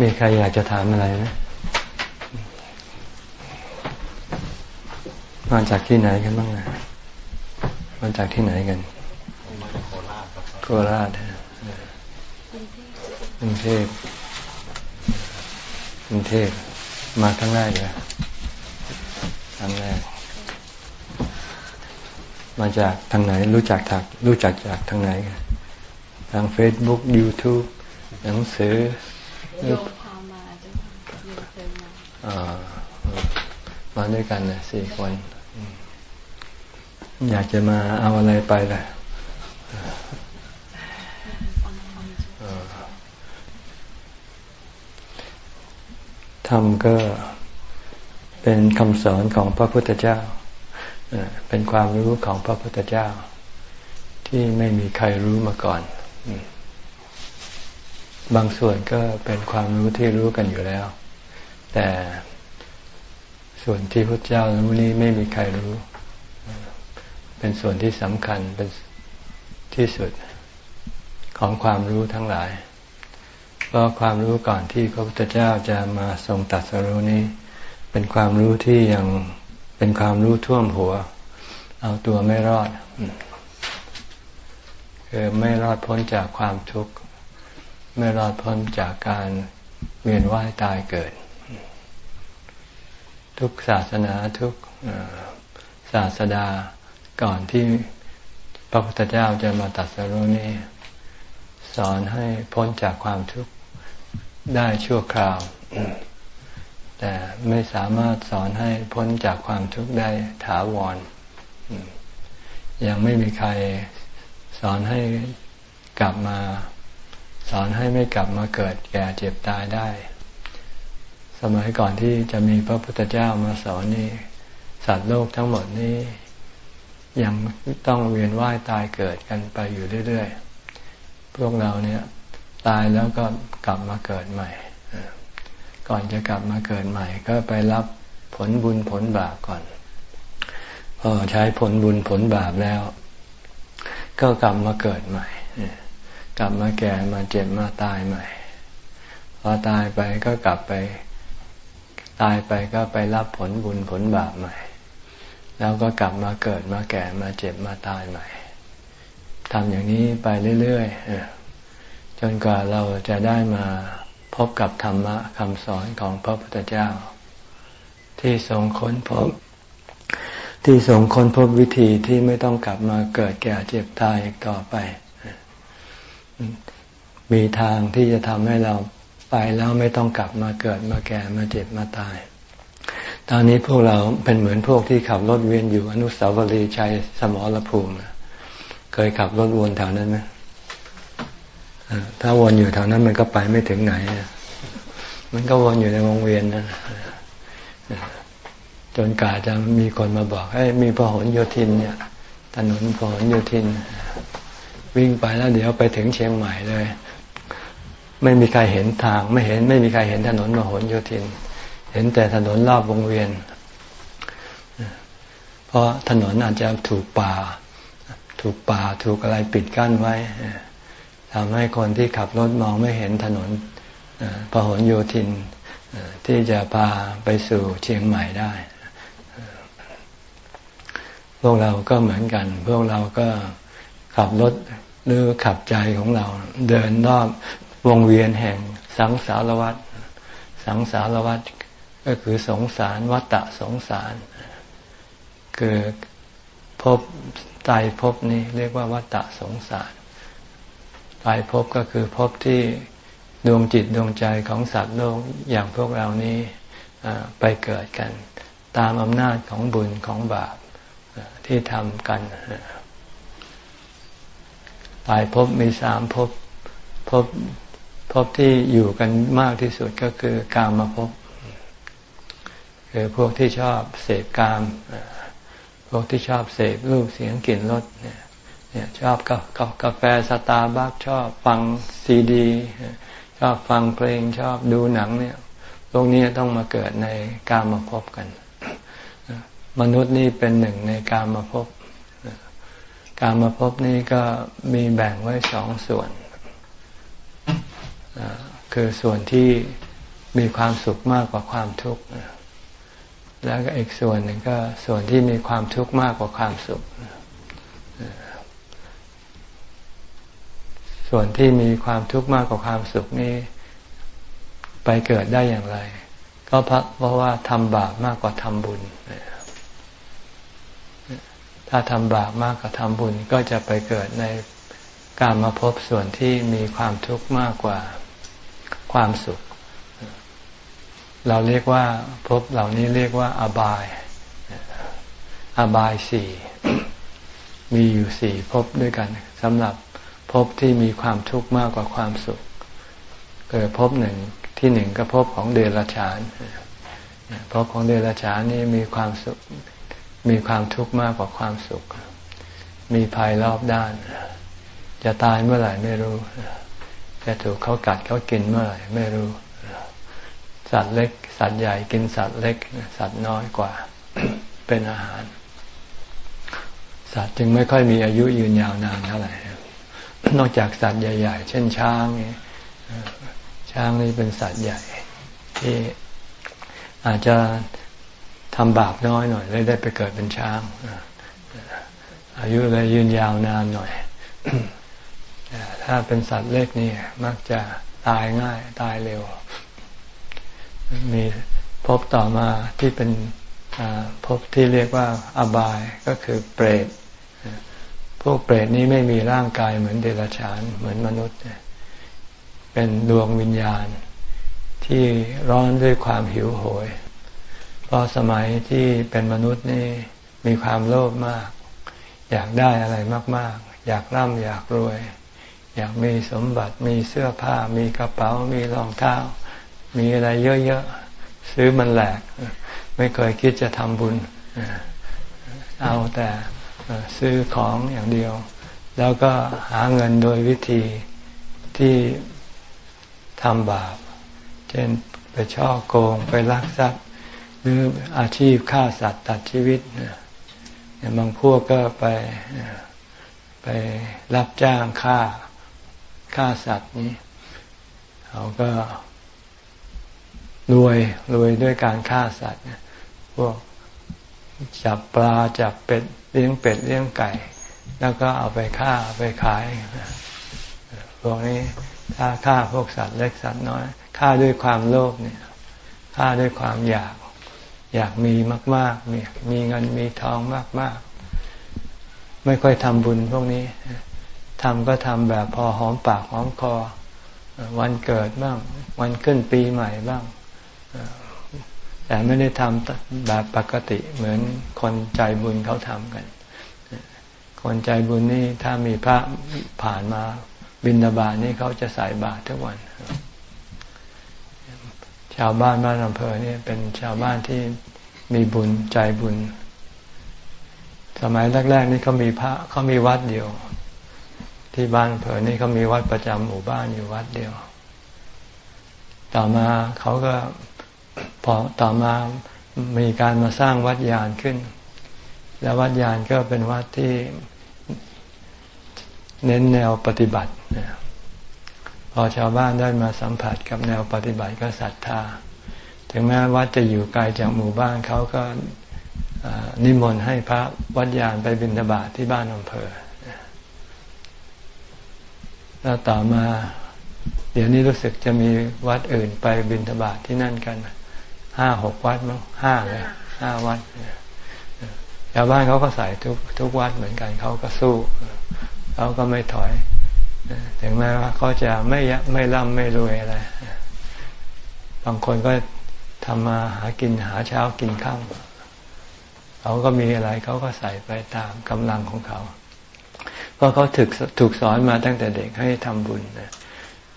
มีใครอยากจะถามอะไรไหมมาจากที่ไหนกันบ้างนะมาจากที่ไหนกัน โคราชกรุงเทพกรุงเทพมาครั้งแรกเลยครั้งแรก มาจากทางไหนรู้จักถักรู้จักจากทางไหนกันทางเฟซบุ๊กยูทูบหนังสือ โยมพามาด้วยโยมเคยมามาด้วยกันนะสี่คน อยากจะมาเอาอะไรไปล่ะธรรมก็เป็นคำสอนของพระพุทธเจ้า เป็นความรู้ของพระพุทธเจ้า ที่ไม่มีใครรู้มาก่อน บางส่วนก็เป็นความรู้ที่รู้กันอยู่แล้ว แต่ส่วนที่พระเจ้ารู้นี้ไม่มีใครรู้ เป็นส่วนที่สำคัญเป็นที่สุดของความรู้ทั้งหลาย เพราะความรู้ก่อนที่พระพุทธเจ้าจะมาทรงตัดสรู้นี้ เป็นความรู้ที่ยังเป็นความรู้ท่วมหัว เอาตัวไม่รอดคือไม่รอดพ้นจากความทุกข์ ไม่รอดพ้นจากการเวียนว่ายตายเกิด ทุกศาสนาทุกศาสดาก่อนที่พระพุทธเจ้าจะมาตัดสรุนี้สอนให้พ้นจากความทุกข์ได้ชั่วคราว แต่ไม่สามารถสอนให้พ้นจากความทุกข์ได้ถาวร ยังไม่มีใครสอนให้กลับมา สอนให้ไม่กลับมาเกิดแก่เจ็บตายได้ สมัยก่อนที่จะมีพระพุทธเจ้ามาสอนนี่สัตว์โลกทั้งหมดนี้ ยังต้องเวียนว่ายตายเกิดกันไปอยู่เรื่อยๆ พวกเราเนี่ยตายแล้วก็กลับมาเกิดใหม่ ก่อนจะกลับมาเกิดใหม่ ก็ไปรับผลบุญผลบาปก่อน พอใช้ผลบุญผลบาปแล้ว ก็กลับมาเกิดใหม่ กลับมาแก่มาเจ็บมาตายใหม่ พอตายไปก็กลับไป ตายไปก็ไปรับผลบุญผลบาปใหม่ แล้วก็กลับมาเกิดมาแก่มาเจ็บมาตายใหม่ทำอย่างนี้ไปเรื่อยๆจนกว่าเราจะได้มาพบกับธรรมะคำสอนของพระพุทธเจ้า ที่ทรงค้นพบ ที่ทรงค้นพบวิธีที่ไม่ต้องกลับมาเกิดแก่เจ็บตายอีกต่อไป มีทางที่จะทำให้เราไปแล้วไม่ต้องกลับมาเกิดมาแก่มาเจ็บมาตาย ตอนนี้พวกเราเป็นเหมือนพวกที่ขับรถเวียนอยู่อนุสาวรีย์ชัยสมรภูมิเคยขับรถวนแถวนั้นไหมถ้าวนอยู่แถวนั้นมันก็ไปไม่ถึงไหน มันก็วนอยู่ในวงเวียนนะจนกาจะมีคนมาบอกให้มีพหลโยธินเนี่ย ถนนพหลโยธิน วิ่งไปแล้วเดี๋ยวไปถึงเชียงใหม่เลย ไม่มีใครเห็นทางไม่เห็น ไม่มีใครเห็นถนนมหนโยธิน เห็นแต่ถนนรอบวงเวียน เพราะถนนอาจจะถูกป่า ถูกป่าถูกอะไรปิดกั้นไว้ทำให้คนที่ขับรถมองไม่เห็นถนนพหลโยธินที่จะพาไปสู่เชียงใหม่ได้ พวกเราก็เหมือนกัน พวกเราก็ขับรถ หรือขับใจของเรา เดินรอบวงเวียนแห่งสังสารวัฏสังสารวัฏก็คือสงสารวัตะสงสาร คือพบตายพบนี้เรียกว่าวัตะสงสารตายพบก็คือพบที่ดวงจิตดวงใจของสัตว์โลกอย่างพวกเรานี้ไปเกิดกัน ตามอำนาจของบุญของบาปที่ทำกัน ตายภพมีสามภพภพภพที่อยู่กันมากที่สุดก็คือกามมาภพคือพวกที่ชอบเสพกาม พวกที่ชอบเสพรูปเสียงกลิ่นรสเนี่ยชอบกากาแฟสตาร์บัคชอบฟังซีดี ชอบฟังเพลงชอบดูหนังเนี่ยพวกนี้ต้องมาเกิดในกามมาพบกัน มนุษย์นี่เป็นหนึ่งในกามมาพบ การมาพบนี้ก็มีแบ่งไว้สองส่วน คือส่วนที่มีความสุขมากกว่าความทุกข์ แล้วก็อีกส่วนหนึ่งก็ส่วนที่มีความทุกข์มากกว่าความสุข ส่วนที่มีความทุกข์มากกว่าความสุขนี้ ไปเกิดได้อย่างไร ก็เพราะว่าทำบาปมากกว่าทำบุญ ถ้าทำบาปมากกว่าทำบุญก็จะไปเกิดในการมาพบส่วนที่มีความทุกข์มากกว่าความสุข เราเรียกว่าพบเหล่านี้เรียกว่า อบาย อบายสี่ มีอยู่สี่พบด้วยกันสำหรับพบที่มีความทุกข์มากกว่าความสุขเกิดพบหนึ่งที่หนึ่งก็พบของเดรัจฉานพบของเดรัจฉานนี่มีความสุข มีความทุกข์มากกว่าความสุข มีภัยรอบด้าน จะตายเมื่อไหร่ไม่รู้ จะถูกเขากัดเขากินเมื่อไหร่ไม่รู้ สัตว์เล็ก สัตว์ใหญ่กินสัตว์เล็ก สัตว์น้อยกว่าเป็นอาหาร สัตว์จึงไม่ค่อยมีอายุยืนยาวนานเท่าไหร่นอกจากสัตว์ใหญ่ ๆ เช่นช้างนี่ช้างนี่เป็นสัตว์ใหญ่ ที่อาจจะ ทำบาปน้อยหน่อยเลยได้ไปเกิดเป็นช้าง อายุเลยยืนยาวนานหน่อย ถ้าเป็นสัตว์เล็กนี่มักจะตายง่าย ตายเร็ว มีพบต่อมาที่เป็นพบที่เรียกว่าอบายก็คือเปรตพวกเปรตนี้ไม่มีร่างกายเหมือนเดรัจฉานเหมือนมนุษย์ เป็นดวงวิญญาณที่ร้อนด้วยความหิวโหย เพราะสมัยที่เป็นมนุษย์นี่มีความโลภมาก อยากได้อะไรมาก ๆ อยากร่ำอยากรวย อยากมีสมบัติมีเสื้อผ้า มีกระเป๋า มีรองเท้า มีอะไรเยอะ ๆ ซื้อมันแหลก ไม่เคยคิดจะทำบุญ เอาแต่ซื้อของอย่างเดียว แล้วก็หาเงินโดยวิธีที่ทำบาป เช่นไปช่อโกงไปลักทรัพย์ หรืออาชีพฆ่าสัตว์ตัดชีวิตเนี่ยบางพวกก็ไปไปรับจ้างฆ่าฆ่าสัตว์นี้เขาก็รวยรวยด้วยการฆ่าสัตว์พวกจับปลาจับเป็ดเลี้ยงเป็ดเลี้ยงไก่ แล้วก็เอาไปฆ่าไปขายพวกนี้ถ้าฆ่าพวกสัตว์เล็กสัตว์น้อยฆ่าด้วยความโลภเนี่ยฆ่าด้วยความอยาก อยากมีมากๆมีมีเงินมีทองมากๆ ไม่ค่อยทำบุญพวกนี้ทำก็ทำแบบพอหอมปากหอมคอ วันเกิดบ้าง วันขึ้นปีใหม่บ้าง แต่ไม่ได้ทำแบบปกติเหมือนคนใจบุญเขาทำกัน คนใจบุญนี่ถ้ามีพระผ่านมาบินดาบานี่เขาจะใส่บาตรทุกวัน ชาวบ้านบ้านอำเภอเนี่ยเป็นชาวบ้านที่มีบุญใจบุญ สมัยแรกๆนี่เขามีพระเขามีวัดเดียว ที่บ้านอำเภอนี่เขามีวัดประจำหมู่บ้านอยู่วัดเดียว ต่อมาเขาก็พอต่อมามีการมาสร้างวัดยานขึ้น แล้ววัดยานก็เป็นวัดที่เน้นแนวปฏิบัติ พอชาวบ้านได้มาสัมผัสกับแนวปฏิบัติก็ศรัทธา ถึงแม้วัดจะอยู่ไกลจากหมู่บ้านเขาก็นิมนต์ให้พระวัดยานไปบิณฑบาตทที่บ้านอำเภอ แล้วต่อมา เดี๋ยวนี้รู้สึกจะมีวัดอื่นไปบิณฑบาตทที่นั่นกันห้าหกวัดมั้งห้าเลยห้าวัดชาวบ้านเขาก็ใส่ทุกทุกวัดเหมือนกันเขาก็สู้เขาก็ไม่ถอย ถึงแม้ว่าเขาจะไม่ไม่ร่ำไม่รวยอะไร บางคนก็ทำมาหากินหาเช้ากินข้าวเขาก็มีอะไรเขาก็ใส่ไปตามกำลังของเขา เพราะเขาถูกถูกสอนมาตั้งแต่เด็กให้ทำบุญ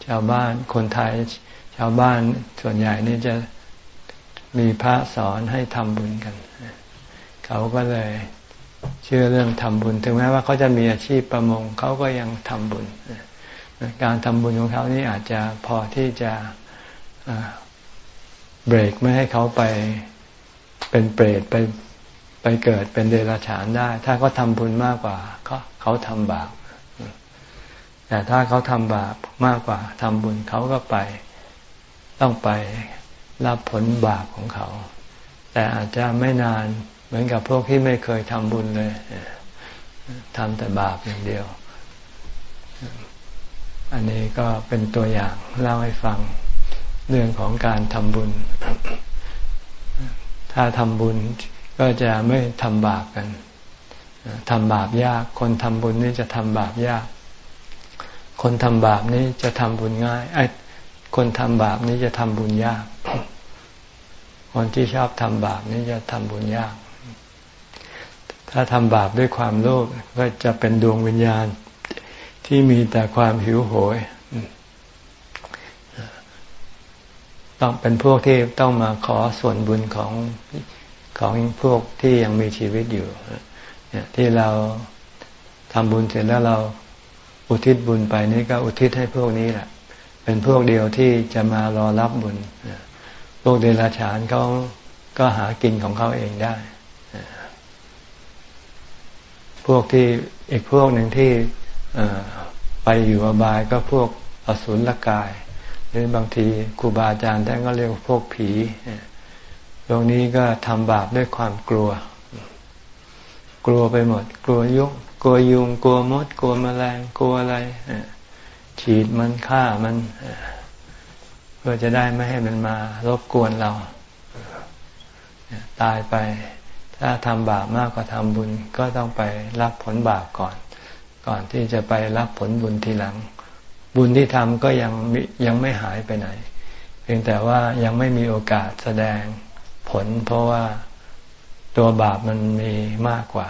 ชาวบ้านคนไทยชาวบ้านส่วนใหญ่นี่จะมีพระสอนให้ทำบุญกัน เขาก็เลย เชื่อเรื่องทำบุญ ถึงแม้ว่าเขาจะมีอาชีพประมงเขาก็ยังทำบุญ การทำบุญของเขานี่อาจจะพอที่จะเบรกไม่ให้เขาไปเป็นเปรตไปไปเกิดเป็นเดรัจฉานได้ ถ้าเขาทำบุญมากกว่าเขาเขาทำบาปแต่ถ้าเขาทำบาปมากกว่าทำบุญเขาก็ไปต้องไปรับผลบาปของเขา แต่อาจจะไม่นาน มือนกับพวกที่ไม่เคยทำบุญเลยทำแต่บาปอย่างเดียว อันนี้ก็เป็นตัวอย่างเล่าให้ฟังเรื่องของการทำบุญ ถ้าทำบุญก็จะไม่ทำบาปกันทำบาปยาก คนทำบุญนี่จะทำบาปยาก คนทำบาปนี่จะทำบุญง่ายไอ้คนทำบาปนี่จะทำบุญยาก คนที่ชอบทำบาปนี่จะทำบุญยาก ถ้าทำบาปด้วยความโลภก็จะเป็นดวงวิญญาณที่มีแต่ความหิวโหย ต้องเป็นพวกที่ต้องมาขอส่วนบุญของของพวกที่ยังมีชีวิตอยู่เนี่ยที่เราทำบุญเสร็จแล้วเราอุทิศบุญไปนี่ก็อุทิศให้พวกนี้แหละ เป็นพวกเดียวที่จะมารอรับบุญ พวกเดรัจฉานเขาก็หากินของเขาเองได้ พวกที่อีกพวกหนึ่งที่ไปอยู่อบายก็พวกอสุรกาย หรือบางทีครูบาอาจารย์ท่านก็เรียกพวกผีตรงนี้ก็ทำบาปด้วยความกลัว กลัวไปหมด กลัวยุงกลัวยุง กลัวมด กลัวแมลง กลัวอะไรฉีดมันฆ่ามันเพื่อจะได้ไม่ให้มันมารบกวนเรา ตายไป ถ้าทำบาปมากกว่าทำบุญก็ต้องไปรับผลบาปก่อน ก่อนที่จะไปรับผลบุญทีหลัง บุญที่ทำก็ยังยังไม่หายไปไหน เพียงแต่ว่ายังไม่มีโอกาสแสดงผล เพราะว่าตัวบาปมันมีมากกว่า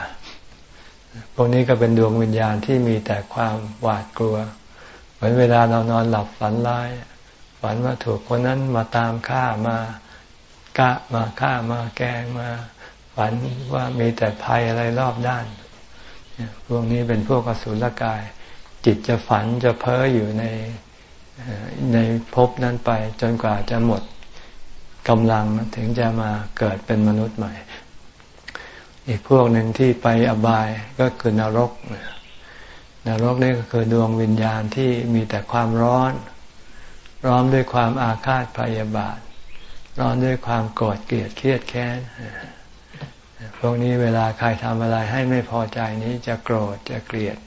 พวกนี้ก็เป็นดวงวิญญาณที่มีแต่ความหวาดกลัว เหมือนเวลาเรานอนหลับฝันร้ายฝันว่าถูกคนนั้นมาตามฆ่ามากะมาฆ่ามาแกงมา ฝันว่ามีแต่ภัยอะไรรอบด้าน พวกนี้เป็นพวกอสุรกาย จิตจะฝันจะเพ้ออยู่ในในภพนั้นไป จนกว่าจะหมดกำลังถึงจะมาเกิดเป็นมนุษย์ใหม่ อีกพวกหนึ่งที่ไปอบายก็คือนรก นรกนี่ก็คือดวงวิญญาณที่มีแต่ความร้อน ร้อนด้วยความอาฆาตพยาบาท ร้อนด้วยความโกรธเกลียดเครียดแค้น พวกนี้เวลาใครทำอะไรให้ไม่พอใจนี้จะโกรธจะเกลียด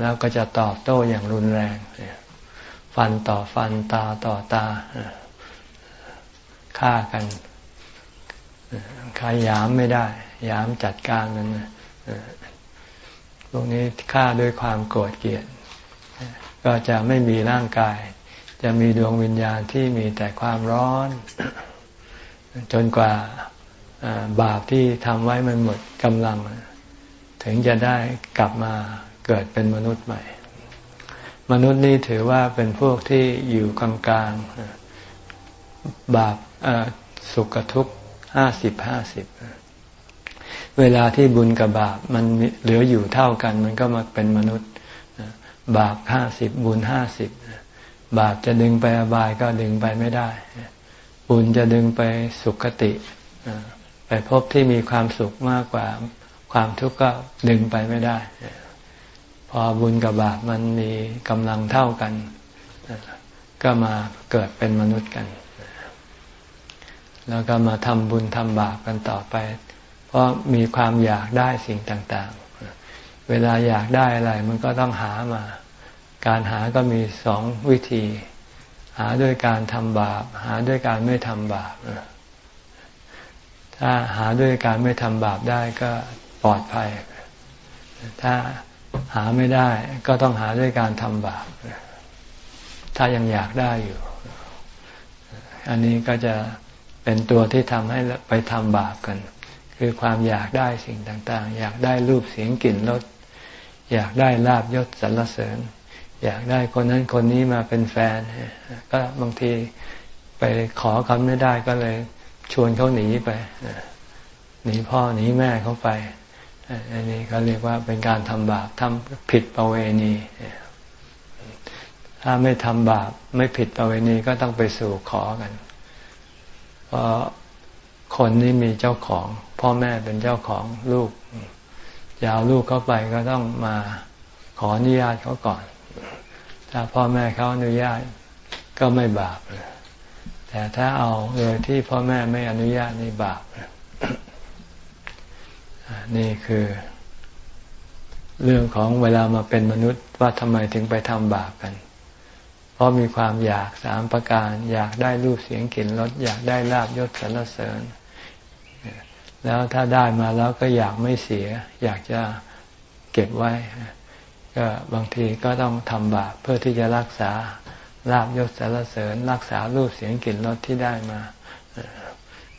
แล้วก็จะตอบโต้อย่างรุนแรง ฟันต่อฟันตาต่อตาฆ่ากันใครยามไม่ได้ยามจัดการมันพวกนี้ฆ่าด้วยความโกรธเกลียด ก็จะไม่มีร่างกาย จะมีดวงวิญญาณที่มีแต่ความร้อน จนกว่า บาปที่ทำไว้มันหมดกำลัง ถึงจะได้กลับมาเกิดเป็นมนุษย์ใหม่ มนุษย์นี่ถือว่าเป็นพวกที่อยู่กลางๆบาปสุขกับทุกข์ห้าสิบห้าสิบเวลาที่บุญกับบาปมันเหลืออยู่เท่ากัน มันก็มาเป็นมนุษย์ บาปห้าสิบบุญห้าสิบบาปจะดึงไปอบายก็ดึงไปไม่ได้ บุญจะดึงไปสุขติ ไปพบที่มีความสุขมากกว่าความทุกข์ก็ดึงไปไม่ได้ พอบุญกับบาปมันมีกำลังเท่ากัน ก็มาเกิดเป็นมนุษย์กัน แล้วก็มาทำบุญทำบาปกันต่อไป เพราะมีความอยากได้สิ่งต่าง ๆ เวลาอยากได้อะไรมันก็ต้องหามา การหาก็มีสองวิธี หาด้วยการทำบาป หาด้วยการไม่ทำบาป ถ้าหาด้วยการไม่ทำบาปได้ก็ปลอดภัย ถ้าหาไม่ได้ก็ต้องหาด้วยการทำบาป ถ้ายังอยากได้อยู่ อันนี้ก็จะเป็นตัวที่ทำให้ไปทำบาปกัน คือความอยากได้สิ่งต่างๆ อยากได้รูปเสียงกลิ่นรสอยากได้ลาบยศสรรเสริญ อยากได้คนนั้นคนนี้มาเป็นแฟน ก็บางทีไปขอเขาไม่ได้ก็เลย ชวนเขาหนีไปหนีพ่อหนีแม่เขาไปอันนี้เขาเรียกว่าเป็นการทำบาปทำผิดประเวณีถ้าไม่ทำบาปไม่ผิดประเวณีก็ต้องไปสู่ขอกัน เพราะคนนี้มีเจ้าของ พ่อแม่เป็นเจ้าของลูกจะเอาลูกเข้าไปก็ต้องมาขออนุญาตเขาก่อน ถ้าพ่อแม่เขาอนุญาตก็ไม่บาปแแต่ถ้าเอาโดยที่พ่อแม่ไม่อนุญาตนี่บาปนี่คือ เรื่องของเวลามาเป็นมนุษย์ว่าทำไมถึงไปทำบาปกัน เพราะมีความอยากสามประการ อยากได้รูปเสียงกลิ่นรสอยากได้ลาบยศสรรเสริญ แล้วถ้าได้มาแล้วก็อยากไม่เสีย อยากจะเก็บไว้ ก็บางทีก็ต้องทำบาปเพื่อที่จะรักษา ลาบยศสารเสริญ รักษารูปเสียงกลิ่นรสที่ได้มา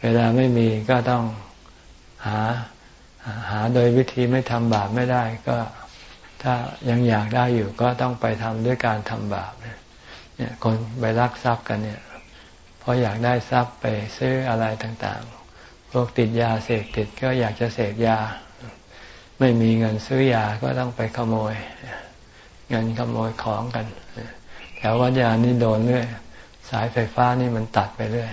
เวลาไม่มีก็ต้องหาหาโดยวิธีไม่ทำบาปไม่ได้ ก็ถ้ายังอยากได้อยู่ก็ต้องไปทำด้วยการทำบาปเนี่ยคนไปรักทรัพย์กันเนี่ยพออยากได้ทรัพย์ไปซื้ออะไรต่างๆ พวกติดยาเสพติดก็อยากจะเสพยา ไม่มีเงินซื้อยาก็ต้องไปขโมย เงินขโมยของกัน ถววัดยานี่โดนเรื่อยสายไฟฟ้านี่มันตัดไปเรื่อย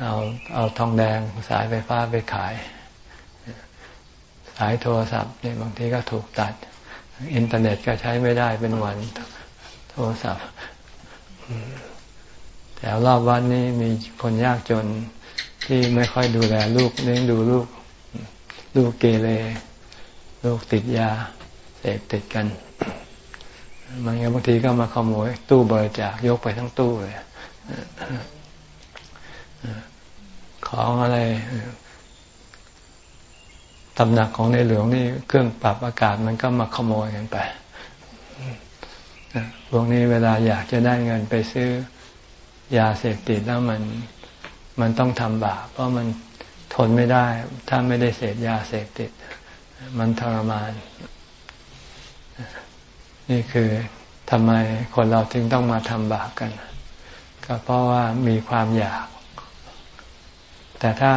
เอาเอาทองแดงสายไฟฟ้าไปขาย สายโทรศัพท์เนี่ยบางทีก็ถูกตัด อินเทอร์เน็ตก็ใช้ไม่ได้เป็นวันโทรศัพท์แถวรอบวัดนี้มีคนยากจนที่ไม่ค่อยดูแลลูกเลี้ยงดูลูก ลูกเกเรลูกติดยาเสพติดกัน บางอย่างบางทีก็มาขโมยตู้บริจาคยกไปทั้งตู้เลยของอะไรตำหนักของในหลวงนี่เครื่องปรับอากาศมันก็มาขโมยกันไปพวกนี้เวลาอยากจะได้เงินไปซื้อยาเสพติดแล้วมันมันต้องทำบาปเพราะมันทนไม่ได้ ถ้าไม่ได้เสพยาเสพติด มันทรมาน นี่คือทำไมคนเราถึงต้องมาทำบาปกัน ก็เพราะว่ามีความอยาก แต่ถ้า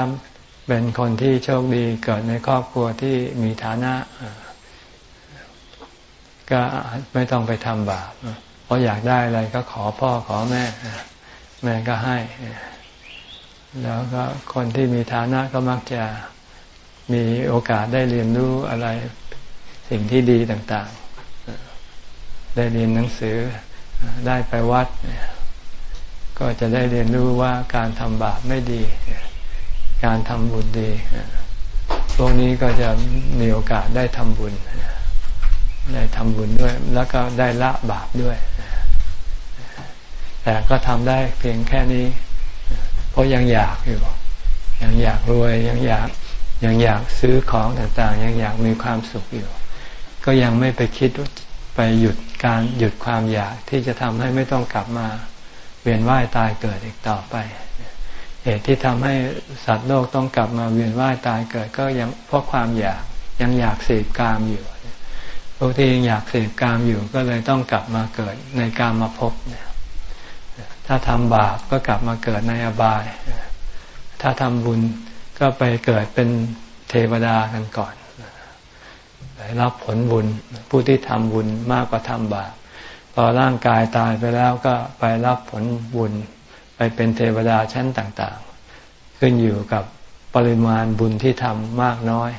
เป็นคนที่โชคดีเกิดในครอบครัวที่มีฐานะ ก็ไม่ต้องไปทำบาปเพราะอยากได้อะไรก็ขอพ่อขอแม่ แม่ก็ให้ แล้วก็คนที่มีฐานะก็มักจะมีโอกาสได้เรียนรู้อะไรสิ่งที่ดีต่าง ได้เรียนหนังสือได้ไปวัด ก็จะได้เรียนรู้ว่าการทำบาปไม่ดี การทำบุญดีพวกนี้ก็จะมีโอกาสได้ทำบุญได้ทำบุญด้วย แล้วก็ได้ละบาปด้วย แต่ก็ทำได้เพียงแค่นี้ เพราะยังอยากอยู่ ยังอยากรวยยังอยากยังอยากซื้อของต่างๆ ยังอยากมีความสุขอยู่ ก็ยังไม่ไปคิดไปหยุด การหยุดความอยากที่จะทำให้ไม่ต้องกลับมาเวียนว่ายตายเกิดอีกต่อไป เหตุที่ทำให้สัตว์โลกต้องกลับมาเวียนว่ายตายเกิดก็ยังเพราะความอยากยังอยากเสพกามอยู่พวกที่ยังอยากเสพกามอยู่ก็เลยต้องกลับมาเกิดในกามมาพบเนี่ยถ้าทำบาปก็กลับมาเกิดในอบาย ถ้าทำบุญก็ไปเกิดเป็นเทวดากันก่อน รับผลบุญ ผู้ที่ทำบุญมากกว่าทำบาปพอร่างกายตายไปแล้วก็ไปรับผลบุญ ไปเป็นเทวดาชั้นต่างๆ ขึ้นอยู่กับปริมาณบุญที่ทำมากน้อย